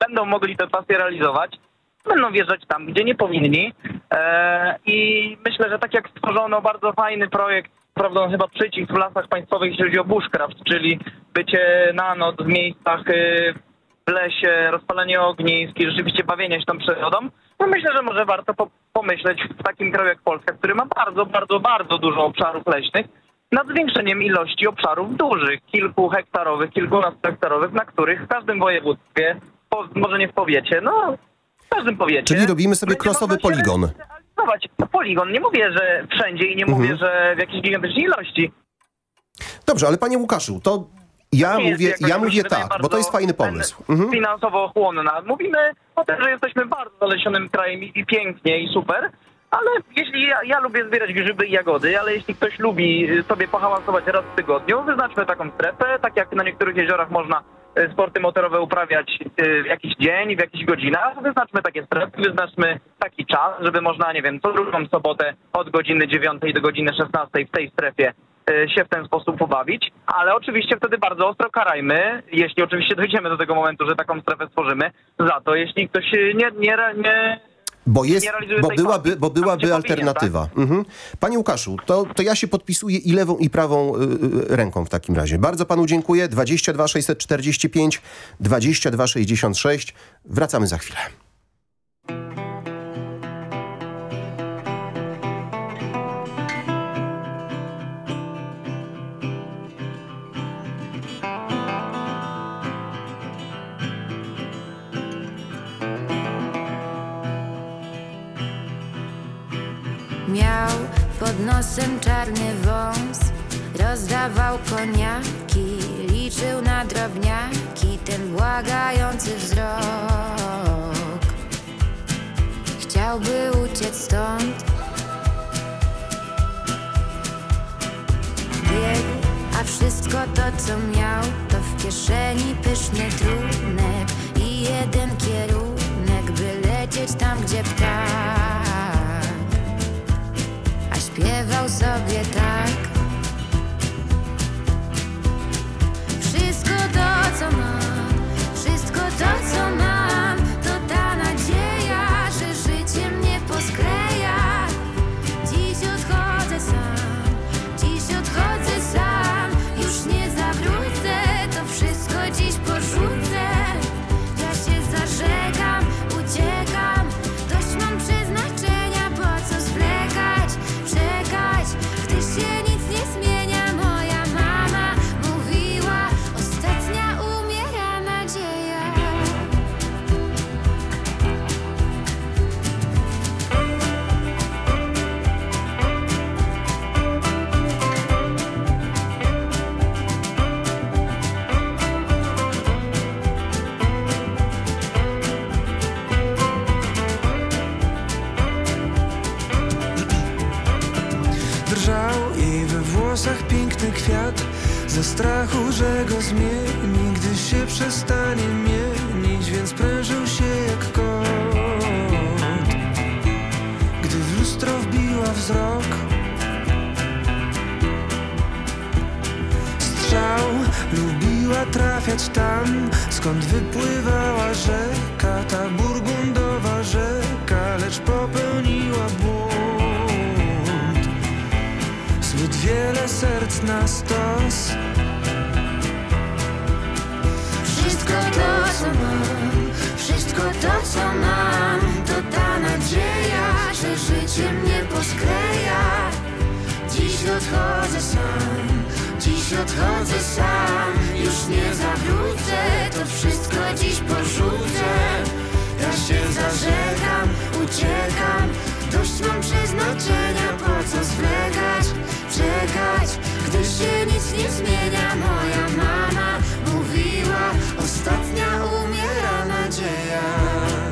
będą mogli tę pasję realizować, będą wjeżdżać tam, gdzie nie powinni. E, I myślę, że tak jak stworzono bardzo fajny projekt, prawdą chyba przycisk w lasach państwowych, jeśli chodzi o bushcraft, czyli bycie na noc w miejscach y, w lesie, rozpalanie ognisk i rzeczywiście bawienie się tą przyrodą, no myślę, że może warto po pomyśleć w takim kraju jak Polska, który ma bardzo, bardzo, bardzo dużo obszarów leśnych, nad zwiększeniem ilości obszarów dużych, kilku hektarowych, kilkunastu hektarowych, na których w każdym województwie, po, może nie w powiecie, no w każdym powiecie. Czyli robimy sobie crossowy poligon. Zobacz, poligon, nie mówię, że wszędzie i nie Mhm. mówię, że w jakiejś gigantycznej ilości. Dobrze, ale panie Łukaszu, to ja Nie mówię, ja mówię tak, bo to jest fajny pomysł. Mhm. finansowo chłonna. Mówimy o tym, że jesteśmy bardzo zalesionym krajem i, pięknie i super, ale jeśli ja, ja lubię zbierać grzyby i jagody, ale jeśli ktoś lubi sobie pohałasować raz w tygodniu, wyznaczmy taką strefę, tak jak na niektórych jeziorach można sporty motorowe uprawiać y, w jakiś dzień, w jakichś godzinach, wyznaczmy takie strefy, wyznaczmy taki czas, żeby można, nie wiem, co drugą sobotę od godziny 9 do godziny 16 w tej strefie y, się w ten sposób pobawić, ale oczywiście wtedy bardzo ostro karajmy, jeśli oczywiście dojdziemy do tego momentu, że taką strefę stworzymy, za to, jeśli ktoś y, nie, nie, nie Bo, jest, bo byłaby, bo byłaby alternatywa. Mhm. Panie Łukaszu, to, to ja się podpisuję i lewą i prawą y, y, ręką w takim razie. Bardzo panu dziękuję. 22 645 22 66. Wracamy za chwilę. Pod nosem czarny wąs, rozdawał koniaki, liczył na drobniaki ten błagający wzrok. Chciałby uciec stąd, biegł, a wszystko to co miał, to w kieszeni pyszny trunek i jeden kierunek, by lecieć tam, gdzie ptak śpiewał sobie tak. Ze strachu, że go zmieni Gdy się przestanie mienić Więc prężył się jak kot. Gdy w lustro wbiła wzrok Strzał lubiła trafiać tam Skąd wypływała rzeka Ta burgundowa rzeka Lecz popełniła Zbyt wiele serc na stos. Wszystko to, co mam Wszystko to, co mam To ta nadzieja, że życie mnie poskleja. Dziś odchodzę sam Dziś odchodzę sam. Już nie zawrócę To wszystko dziś porzucę. Ja się zarzekam, uciekam Dość mam przeznaczenia Po co zwlekać, czekać Gdy się nic nie zmienia. Moja mama mówiła Ostatnia umiera nadzieja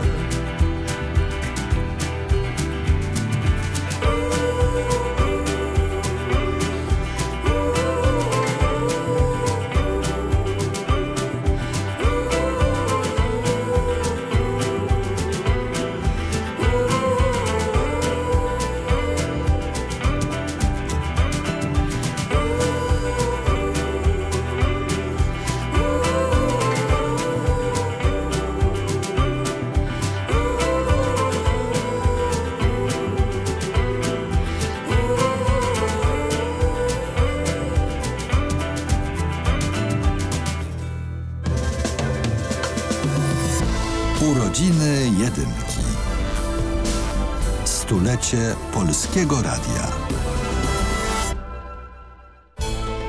Stulecie Polskiego Radia.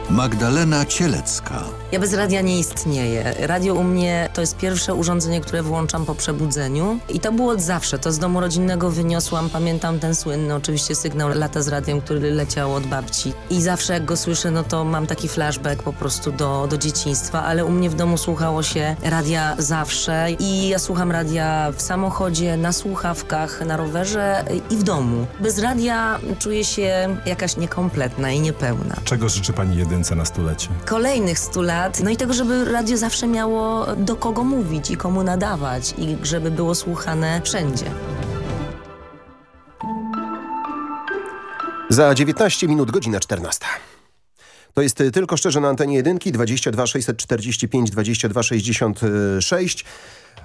Magdalena Cielecka. Ja bez radia nie istnieję. Radio u mnie to jest pierwsze urządzenie, które włączam po przebudzeniu i to było od zawsze. To z domu rodzinnego wyniosłam. Pamiętam ten słynny oczywiście sygnał lata z radiem, który leciał od babci. I zawsze jak go słyszę, no to mam taki flashback po prostu do, do dzieciństwa, ale u mnie w domu słuchało się radia zawsze i ja słucham radia w samochodzie, na słuchawkach, na rowerze i w domu. Bez radia czuję się jakaś niekompletna i niepełna. Czego życzy pani jedynce na stulecie? kolejnych 100 lat, no i tego, żeby radio zawsze miało do kogo mówić i komu nadawać i żeby było słuchane wszędzie. Za 19 minut, godzina 14. To jest y, tylko szczerze na antenie jedynki 22 645 22 66.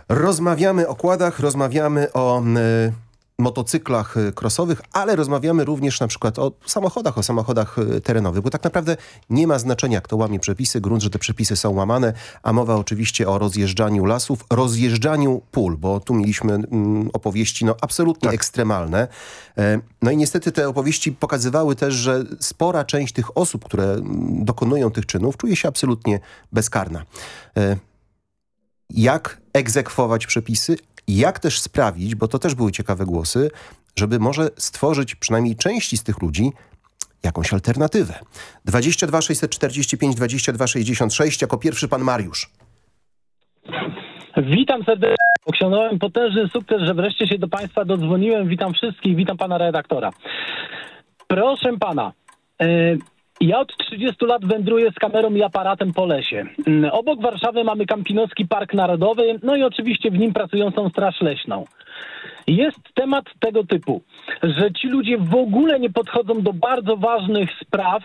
Rozmawiamy o kładach, rozmawiamy o y, motocyklach y, crossowych, ale rozmawiamy również na przykład o samochodach, o samochodach y, terenowych, bo tak naprawdę nie ma znaczenia, kto łamie przepisy, grunt, że te przepisy są łamane, a mowa oczywiście o rozjeżdżaniu lasów, rozjeżdżaniu pól, bo tu mieliśmy mm, opowieści no, absolutnie ekstremalne. E, No i niestety te opowieści pokazywały też, że spora część tych osób, które mm, dokonują tych czynów, czuje się absolutnie bezkarna. E, jak egzekwować przepisy, jak też sprawić, bo to też były ciekawe głosy, żeby może stworzyć przynajmniej części z tych ludzi jakąś alternatywę. 22 645 22 66 jako pierwszy pan Mariusz. Witam serdecznie. Osiągnąłem potężny sukces, że wreszcie się do Państwa dodzwoniłem. Witam wszystkich, witam Pana redaktora. Proszę Pana, e, ja od 30 lat wędruję z kamerą i aparatem po lesie. Mm, Obok Warszawy mamy Kampinoski Park Narodowy, no i oczywiście w nim pracującą Straż Leśną. Jest temat tego typu, że ci ludzie w ogóle nie podchodzą do bardzo ważnych spraw,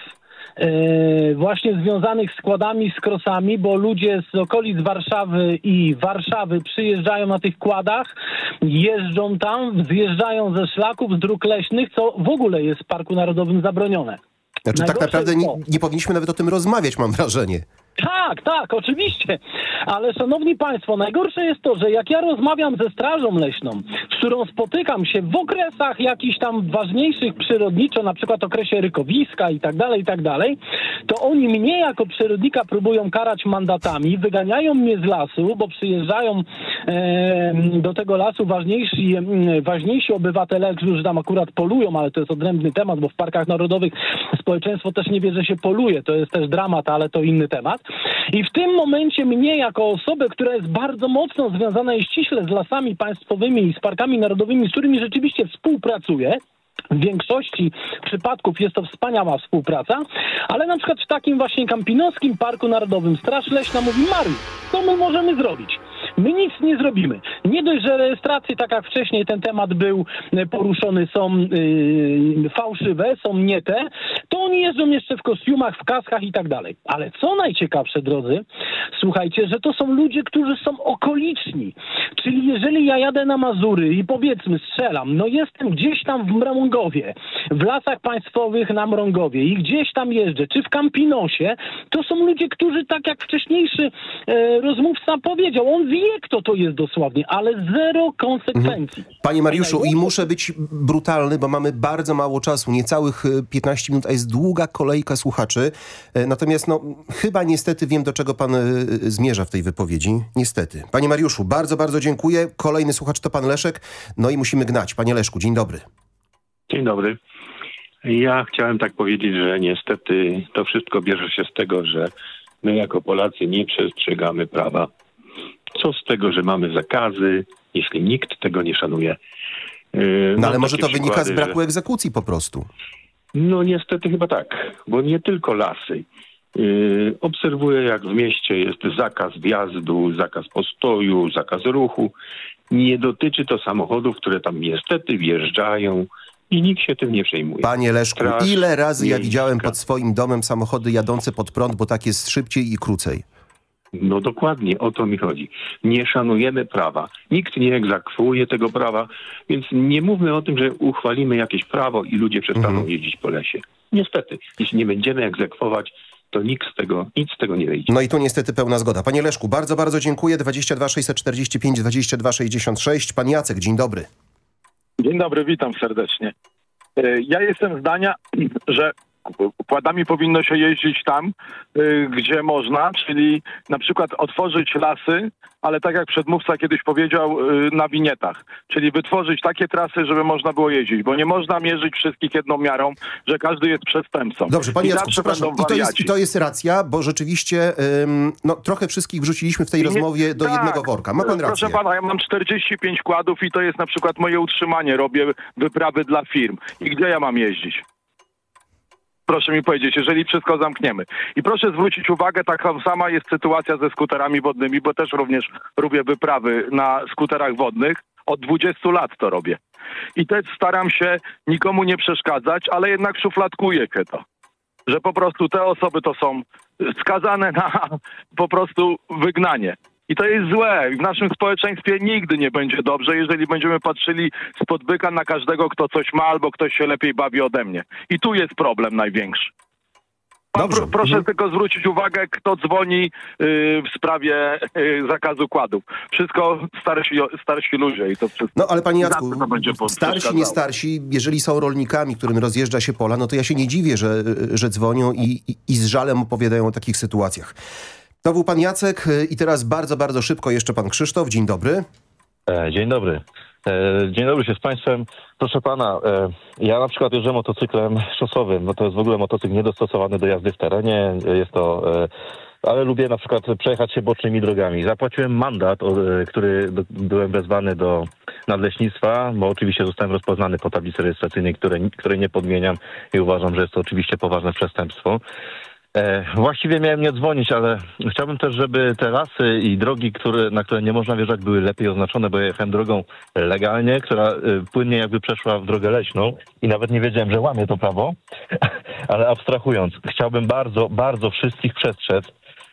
e, właśnie związanych z składami, z krosami, bo ludzie z okolic Warszawy i Warszawy przyjeżdżają na tych kładach, jeżdżą tam, zjeżdżają ze szlaków, z dróg leśnych, co w ogóle jest w Parku Narodowym zabronione. Znaczy tak naprawdę nie, nie powinniśmy nawet o tym rozmawiać, mam wrażenie. Tak, tak, oczywiście. Ale szanowni państwo, najgorsze jest to, że jak ja rozmawiam ze Strażą Leśną, z którą spotykam się w okresach jakichś tam ważniejszych przyrodniczo, na przykład okresie rykowiska i tak dalej, i tak dalej, to oni mnie jako przyrodnika próbują karać mandatami, wyganiają mnie z lasu, bo przyjeżdżają e, do tego lasu ważniejsi, ważniejsi obywatele, którzy tam akurat polują, ale to jest odrębny temat, bo w parkach narodowych społeczeństwo też nie wie, że się poluje. To jest też dramat, ale to inny temat. I w tym momencie mnie, jako osobę, która jest bardzo mocno związana i ściśle z lasami państwowymi i z parkami narodowymi, z którymi rzeczywiście współpracuję, w większości przypadków jest to wspaniała współpraca, ale na przykład w takim właśnie Kampinoskim Parku Narodowym Straż Leśna mówi Mariusz, co my możemy zrobić? My nic nie zrobimy. Nie dość, że rejestracje, tak jak wcześniej ten temat był e, poruszony, są yy, fałszywe, są nie te, to oni jeżdżą jeszcze w kostiumach, w kaskach i tak dalej. Ale co najciekawsze, drodzy, słuchajcie, że to są ludzie, którzy są okoliczni. Czyli jeżeli ja jadę na Mazury i powiedzmy strzelam, no jestem gdzieś tam w Mrągowie, w lasach państwowych na Mrągowie i gdzieś tam jeżdżę, czy w Campinosie, to są ludzie, którzy tak jak wcześniejszy e, rozmówca powiedział, on wie kto to jest dosłownie, ale zero konsekwencji. Panie Mariuszu, i muszę być brutalny, bo mamy bardzo mało czasu, niecałych e, 15 minut, a jest długa kolejka słuchaczy. E, Natomiast no, chyba niestety wiem, do czego pan e, zmierza w tej wypowiedzi. Niestety. Panie Mariuszu, bardzo, bardzo dziękuję. Kolejny słuchacz to pan Leszek. No i musimy gnać. Panie Leszku, dzień dobry. Dzień dobry. Ja chciałem tak powiedzieć, że niestety to wszystko bierze się z tego, że my jako Polacy nie przestrzegamy prawa. Co z tego, że mamy zakazy, jeśli nikt tego nie szanuje? Yy, No ale może to wynika z braku że- egzekucji po prostu. No niestety chyba tak, bo nie tylko lasy. Yy, obserwuję, jak w mieście jest zakaz wjazdu, zakaz postoju, zakaz ruchu. Nie dotyczy to samochodów, które tam niestety wjeżdżają i nikt się tym nie przejmuje. Panie Leszku, ile razy ja widziałem pod swoim domem samochody jadące pod prąd, bo tak jest szybciej i krócej. No dokładnie, o to mi chodzi. Nie szanujemy prawa. Nikt nie egzakwuje tego prawa, więc nie mówmy o tym, że uchwalimy jakieś prawo i ludzie przestaną Mhm. jeździć po lesie. Niestety, jeśli nie będziemy egzekwować, to nikt z tego, nic z tego nie wyjdzie. No i tu niestety pełna zgoda. Panie Leszku, bardzo, bardzo dziękuję. 22 645 22 66. Pan Jacek, dzień dobry. Dzień dobry, witam serdecznie. E, Ja jestem zdania, że kładami powinno się jeździć tam, y, gdzie można, czyli na przykład otworzyć lasy, ale tak jak przedmówca kiedyś powiedział, y, na winietach. Czyli wytworzyć takie trasy, żeby można było jeździć, bo nie można mierzyć wszystkich jedną miarą, że każdy jest przestępcą. Dobrze, panie Jacku, przepraszam. I to, jest. I to jest racja, bo rzeczywiście ym, no, trochę wszystkich wrzuciliśmy w tej Nie- rozmowie do tak. jednego worka. Ma pan Proszę rację. pana, ja mam 45 kładów i to jest na przykład moje utrzymanie. Robię wyprawy dla firm. I gdzie ja mam jeździć? Proszę mi powiedzieć, jeżeli wszystko zamkniemy. I proszę zwrócić uwagę, taka sama jest sytuacja ze skuterami wodnymi, bo też również robię wyprawy na skuterach wodnych. Od 20 lat to robię. I też staram się nikomu nie przeszkadzać, ale jednak szufladkuję to. Że po prostu te osoby to są skazane na po prostu wygnanie. I to jest złe. W naszym społeczeństwie nigdy nie będzie dobrze, jeżeli będziemy patrzyli spod byka na każdego, kto coś ma albo ktoś się lepiej bawi ode mnie. I tu jest problem największy. Pro, proszę tylko zwrócić uwagę, kto dzwoni y, w sprawie y, zakazu kładów. Wszystko starsi, starsi ludzie i to wszystko. No ale panie Jacku, starsi, nie starsi, jeżeli są rolnikami, którym rozjeżdża się pola, no to ja się nie dziwię, że, że dzwonią i, i, i z żalem opowiadają o takich sytuacjach. To był pan Jacek y, i teraz bardzo, bardzo szybko jeszcze pan Krzysztof. Dzień dobry. E, Dzień dobry. E, Dzień dobry się z Państwem. Proszę Pana, e, ja na przykład jeżdżę motocyklem szosowym. No to jest w ogóle motocykl niedostosowany do jazdy w terenie. Jest to... Ale lubię na przykład przejechać się bocznymi drogami. Zapłaciłem mandat, który byłem wezwany do nadleśnictwa, bo oczywiście zostałem rozpoznany po tablicy rejestracyjnej, której, której nie podmieniam i uważam, że jest to oczywiście poważne przestępstwo. E, właściwie miałem nie dzwonić, ale chciałbym też, żeby te lasy i drogi, które, na które nie można wjeżdżać, były lepiej oznaczone, bo jechałem drogą legalnie, która e, płynnie jakby przeszła w drogę leśną i nawet nie wiedziałem, że łamię to prawo, ale abstrahując, chciałbym bardzo, bardzo wszystkich przestrzec,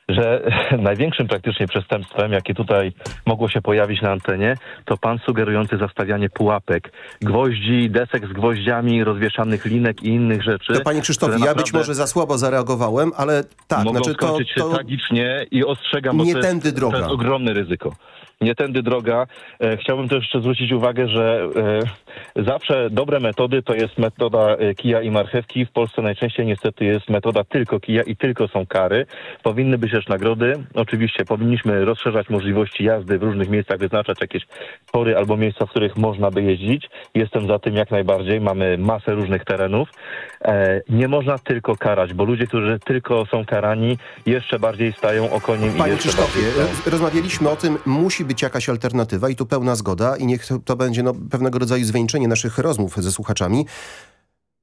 że największym praktycznie przestępstwem, jakie tutaj mogło się pojawić na antenie, to pan sugerujący zastawianie pułapek, gwoździ, desek z gwoździami, rozwieszanych linek i innych rzeczy. To panie Krzysztofie, które ja być może za słabo zareagowałem, ale tak, mogą znaczy to, skończyć się to tragicznie i ostrzegam, bo nie to jest, tędy droga. to jest ogromne ryzyko. Nie tędy droga. E, chciałbym też jeszcze zwrócić uwagę, że e, zawsze dobre metody to jest metoda e, kija i marchewki. W Polsce najczęściej niestety jest metoda tylko kija i tylko są kary. Powinny być też nagrody. Oczywiście powinniśmy rozszerzać możliwości jazdy w różnych miejscach, wyznaczać jakieś tory albo miejsca, w których można by jeździć. Jestem za tym jak najbardziej. Mamy masę różnych terenów. E, nie można tylko karać, bo ludzie, którzy tylko są karani, jeszcze bardziej stają okoniem i Panie jeszcze Krzysztofie, bardziej rozmawialiśmy o tym, musi być jakaś alternatywa i tu pełna zgoda i niech to, to będzie no, pewnego rodzaju zwieńczenie naszych rozmów ze słuchaczami.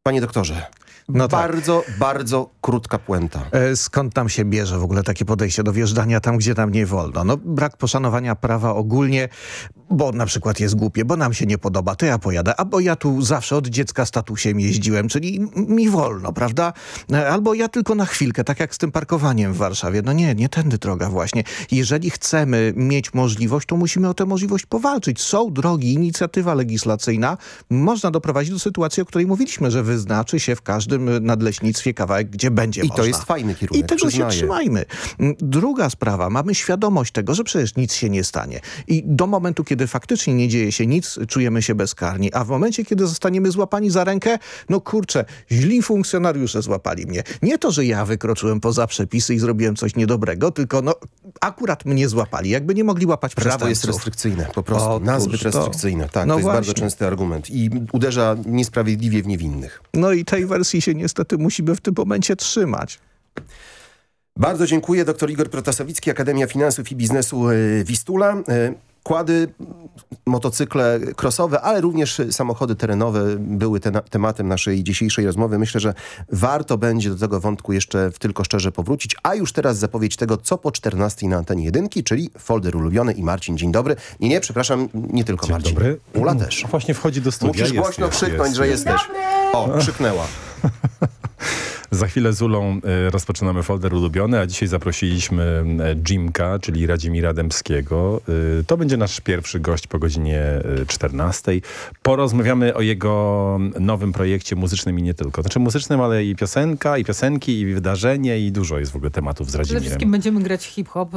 Panie doktorze, No tak. bardzo, bardzo krótka puenta. E, Skąd tam się bierze w ogóle takie podejście do wjeżdżania tam, gdzie tam nie wolno? No, brak poszanowania prawa ogólnie. bo na przykład jest głupie, bo nam się nie podoba, to ja pojadę, albo ja tu zawsze od dziecka statusem jeździłem, czyli mi wolno, prawda? E, albo ja tylko na chwilkę, tak jak z tym parkowaniem w Warszawie. No nie, nie tędy droga właśnie. Jeżeli chcemy mieć możliwość, to musimy o tę możliwość powalczyć. Są drogi, inicjatywa legislacyjna. Można doprowadzić do sytuacji, o której mówiliśmy, że wyznaczy się w każdym nadleśnictwie kawałek, gdzie będzie I można. to jest fajny kierunek, I tego przyznaję. się trzymajmy. Mm, Druga sprawa, mamy świadomość tego, że przecież nic się nie stanie. I do momentu, kiedy faktycznie nie dzieje się nic, czujemy się bezkarni. A w momencie, kiedy zostaniemy złapani za rękę, no kurczę, źli funkcjonariusze złapali mnie. Nie to, że ja wykroczyłem poza przepisy i zrobiłem coś niedobrego, tylko no akurat mnie złapali. Jakby nie mogli łapać Prawo jest przestępców. restrykcyjne, po prostu. Otóż Nazbyt to. restrykcyjne. Tak, No to jest bardzo właśnie. częsty argument. I uderza niesprawiedliwie w niewinnych. No i tej wersji się niestety musimy w tym momencie trzymać. Bardzo dziękuję. Dr Igor Protasowicki, Akademia Finansów i Biznesu e, Wistula. Kłady, motocykle crossowe, ale również samochody terenowe były te tematem naszej dzisiejszej rozmowy. Myślę, że warto będzie do tego wątku jeszcze w Tylko Szczerze powrócić. A już teraz zapowiedź tego, co po 14 na antenie jedynki, czyli folder ulubiony i Marcin, dzień dobry. Nie, nie, przepraszam, nie tylko Dzień Marcin. dobry. Ula też. Właśnie wchodzi do studia. Musisz Jest, głośno jest, krzyknąć, jest, że jest. jesteś. O, krzyknęła. Za chwilę z Ulą e, rozpoczynamy folder ulubiony, a dzisiaj zaprosiliśmy e, Jimka, czyli Radzimira Dębskiego. E, To będzie nasz pierwszy gość po godzinie e, 14. Porozmawiamy o jego nowym projekcie muzycznym i nie tylko. Znaczy muzycznym, ale i piosenka, i piosenki, i wydarzenie, i dużo jest w ogóle tematów z Przede Radzimirem. wszystkim będziemy grać hip-hop.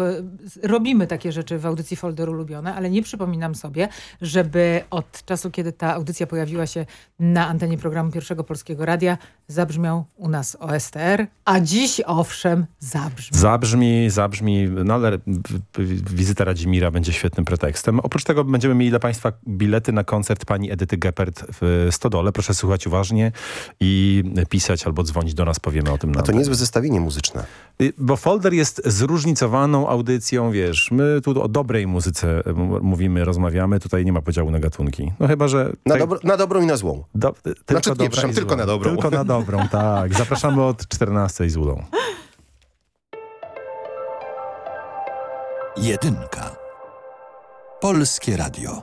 Robimy takie rzeczy w audycji Folder Ulubione, ale nie przypominam sobie, żeby od czasu, kiedy ta audycja pojawiła się na antenie programu Pierwszego Polskiego Radia, zabrzmiał u nas OSTR, a dziś owszem zabrzmi. Zabrzmi, zabrzmi, no ale wizyta Radzimira będzie świetnym pretekstem. Oprócz tego będziemy mieli dla Państwa bilety na koncert pani Edyty Geppert w Stodole. Proszę słuchać uważnie i pisać albo dzwonić do nas, powiemy o tym na A to niezłe zestawienie muzyczne. Y, Bo folder jest zróżnicowaną audycją, wiesz, my tu o dobrej muzyce m- mówimy, rozmawiamy, tutaj nie ma podziału na gatunki. No chyba, że... Na, tak- dobro, na dobrą i na złą. Do, tylko Znaczy, nie, przepraszam, tylko na dobrą. Tylko na dobrą, tak. Zapraszamy od 14 z Ulą. Jedynka. Polskie Radio.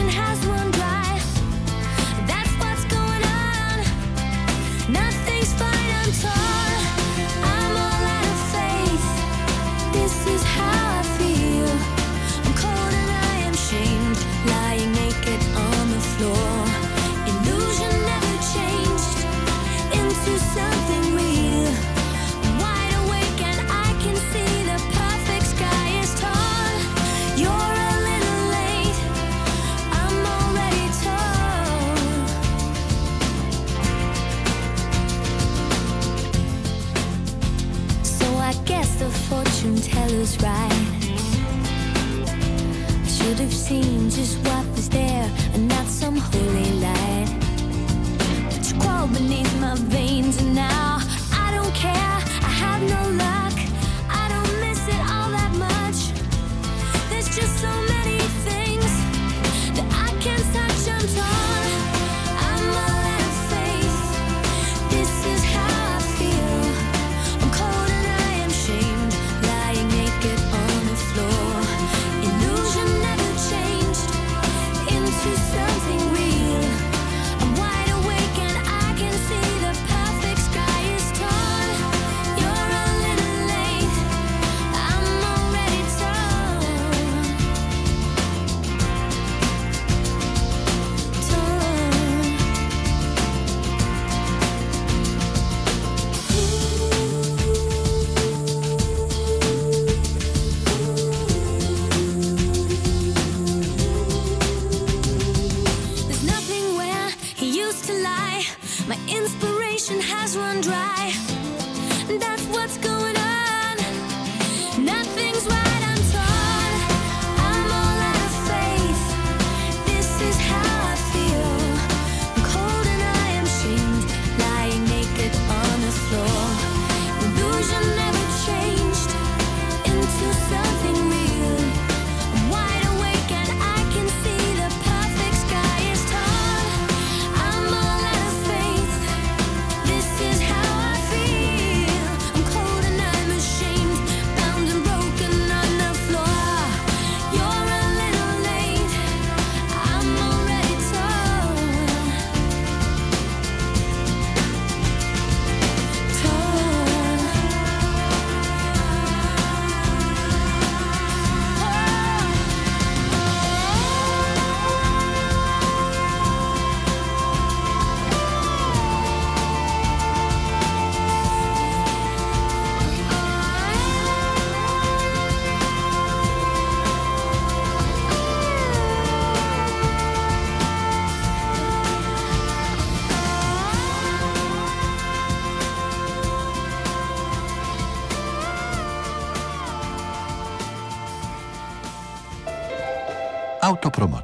and how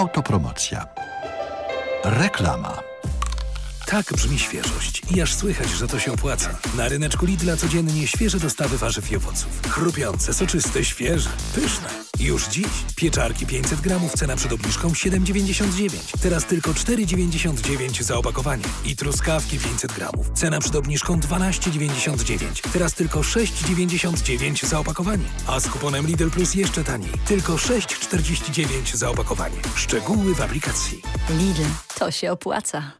Autopromocja. Reklama. Tak brzmi świeżość. I aż słychać, że to się opłaca. Na ryneczku Lidla codziennie świeże dostawy warzyw i owoców. Chrupiące, soczyste, świeże, pyszne. Już dziś pieczarki 500 gramów, cena przed obniżką 7,99. Teraz tylko 4,99 za opakowanie. I truskawki 500 gramów, cena przed obniżką 12,99. Teraz tylko 6,99 za opakowanie. A z kuponem Lidl Plus jeszcze taniej. Tylko 6,49 za opakowanie. Szczegóły w aplikacji. Lidl, to się opłaca.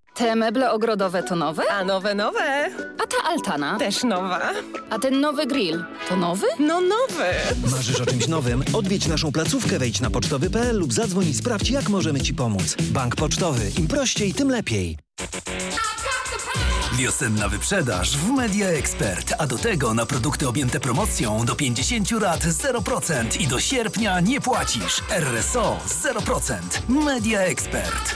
Te meble ogrodowe to nowe? A nowe, nowe. A ta altana? Też nowa. A ten nowy grill to nowy? No nowy. Marzysz o czymś nowym? Odwiedź naszą placówkę, wejdź na pocztowy.pl lub zadzwoń i sprawdź, jak możemy Ci pomóc. Bank Pocztowy. Im prościej, tym lepiej. Wiosenna wyprzedaż w Media Expert, a do tego na produkty objęte promocją do 50 lat 0% i do sierpnia nie płacisz. RSO 0%. Media Expert.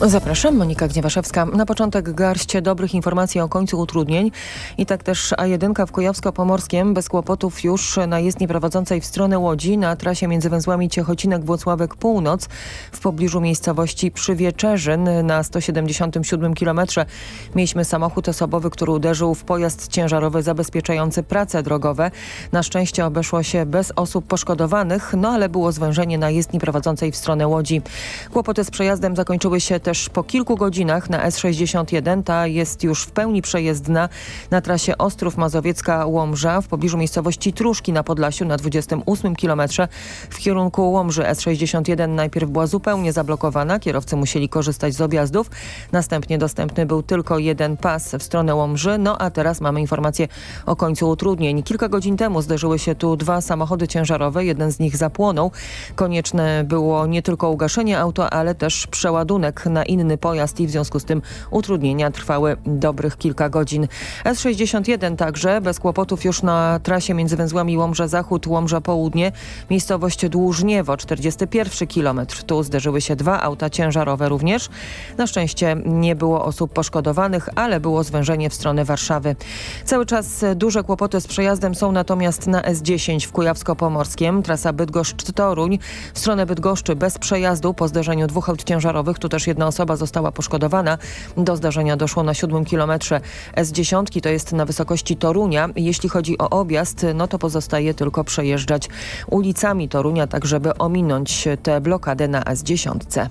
Zapraszam, Monika Gniewaszewska. Na początek garść dobrych informacji o końcu utrudnień. I tak też A1 w Kujawsko-Pomorskiem bez kłopotów już na jezdni prowadzącej w stronę Łodzi na trasie między węzłami Ciechocinek-Włocławek Północ w pobliżu miejscowości Przywieczerzyn na 177 km. Mieliśmy samochód osobowy, który uderzył w pojazd ciężarowy zabezpieczający prace drogowe. Na szczęście obeszło się bez osób poszkodowanych, no ale było zwężenie na jezdni prowadzącej w stronę Łodzi. Kłopoty z przejazdem zakończyły się też po kilku godzinach na S61. Ta jest już w pełni przejezdna na trasie Ostrów Mazowiecka-Łomża w pobliżu miejscowości Truszki na Podlasiu na 28 km w kierunku Łomży. S61 najpierw była zupełnie zablokowana. Kierowcy musieli korzystać z objazdów. Następnie dostępny był tylko jeden pas w stronę Łomży. No a teraz mamy informację o końcu utrudnień. Kilka godzin temu zderzyły się tu dwa samochody ciężarowe. Jeden z nich zapłonął. Konieczne było nie tylko ugaszenie auta, ale też przeładunek na inny pojazd i w związku z tym utrudnienia trwały dobrych kilka godzin. S61 także bez kłopotów już na trasie między węzłami Łomża Zachód, Łomża Południe, miejscowość Dłużniewo, 41 km. Tu zderzyły się dwa auta ciężarowe również. Na szczęście nie było osób poszkodowanych, ale było zwężenie w stronę Warszawy. Cały czas duże kłopoty z przejazdem są natomiast na S10 w Kujawsko-Pomorskiem. Trasa Bydgoszcz-Toruń w stronę Bydgoszczy bez przejazdu po zderzeniu dwóch aut ciężarowych. Tu też jedna osoba została poszkodowana. Do zdarzenia doszło na siódmym kilometrze S10, to jest na wysokości Torunia. Jeśli chodzi o objazd, no to pozostaje tylko przejeżdżać ulicami Torunia, tak żeby ominąć tę blokadę na S10.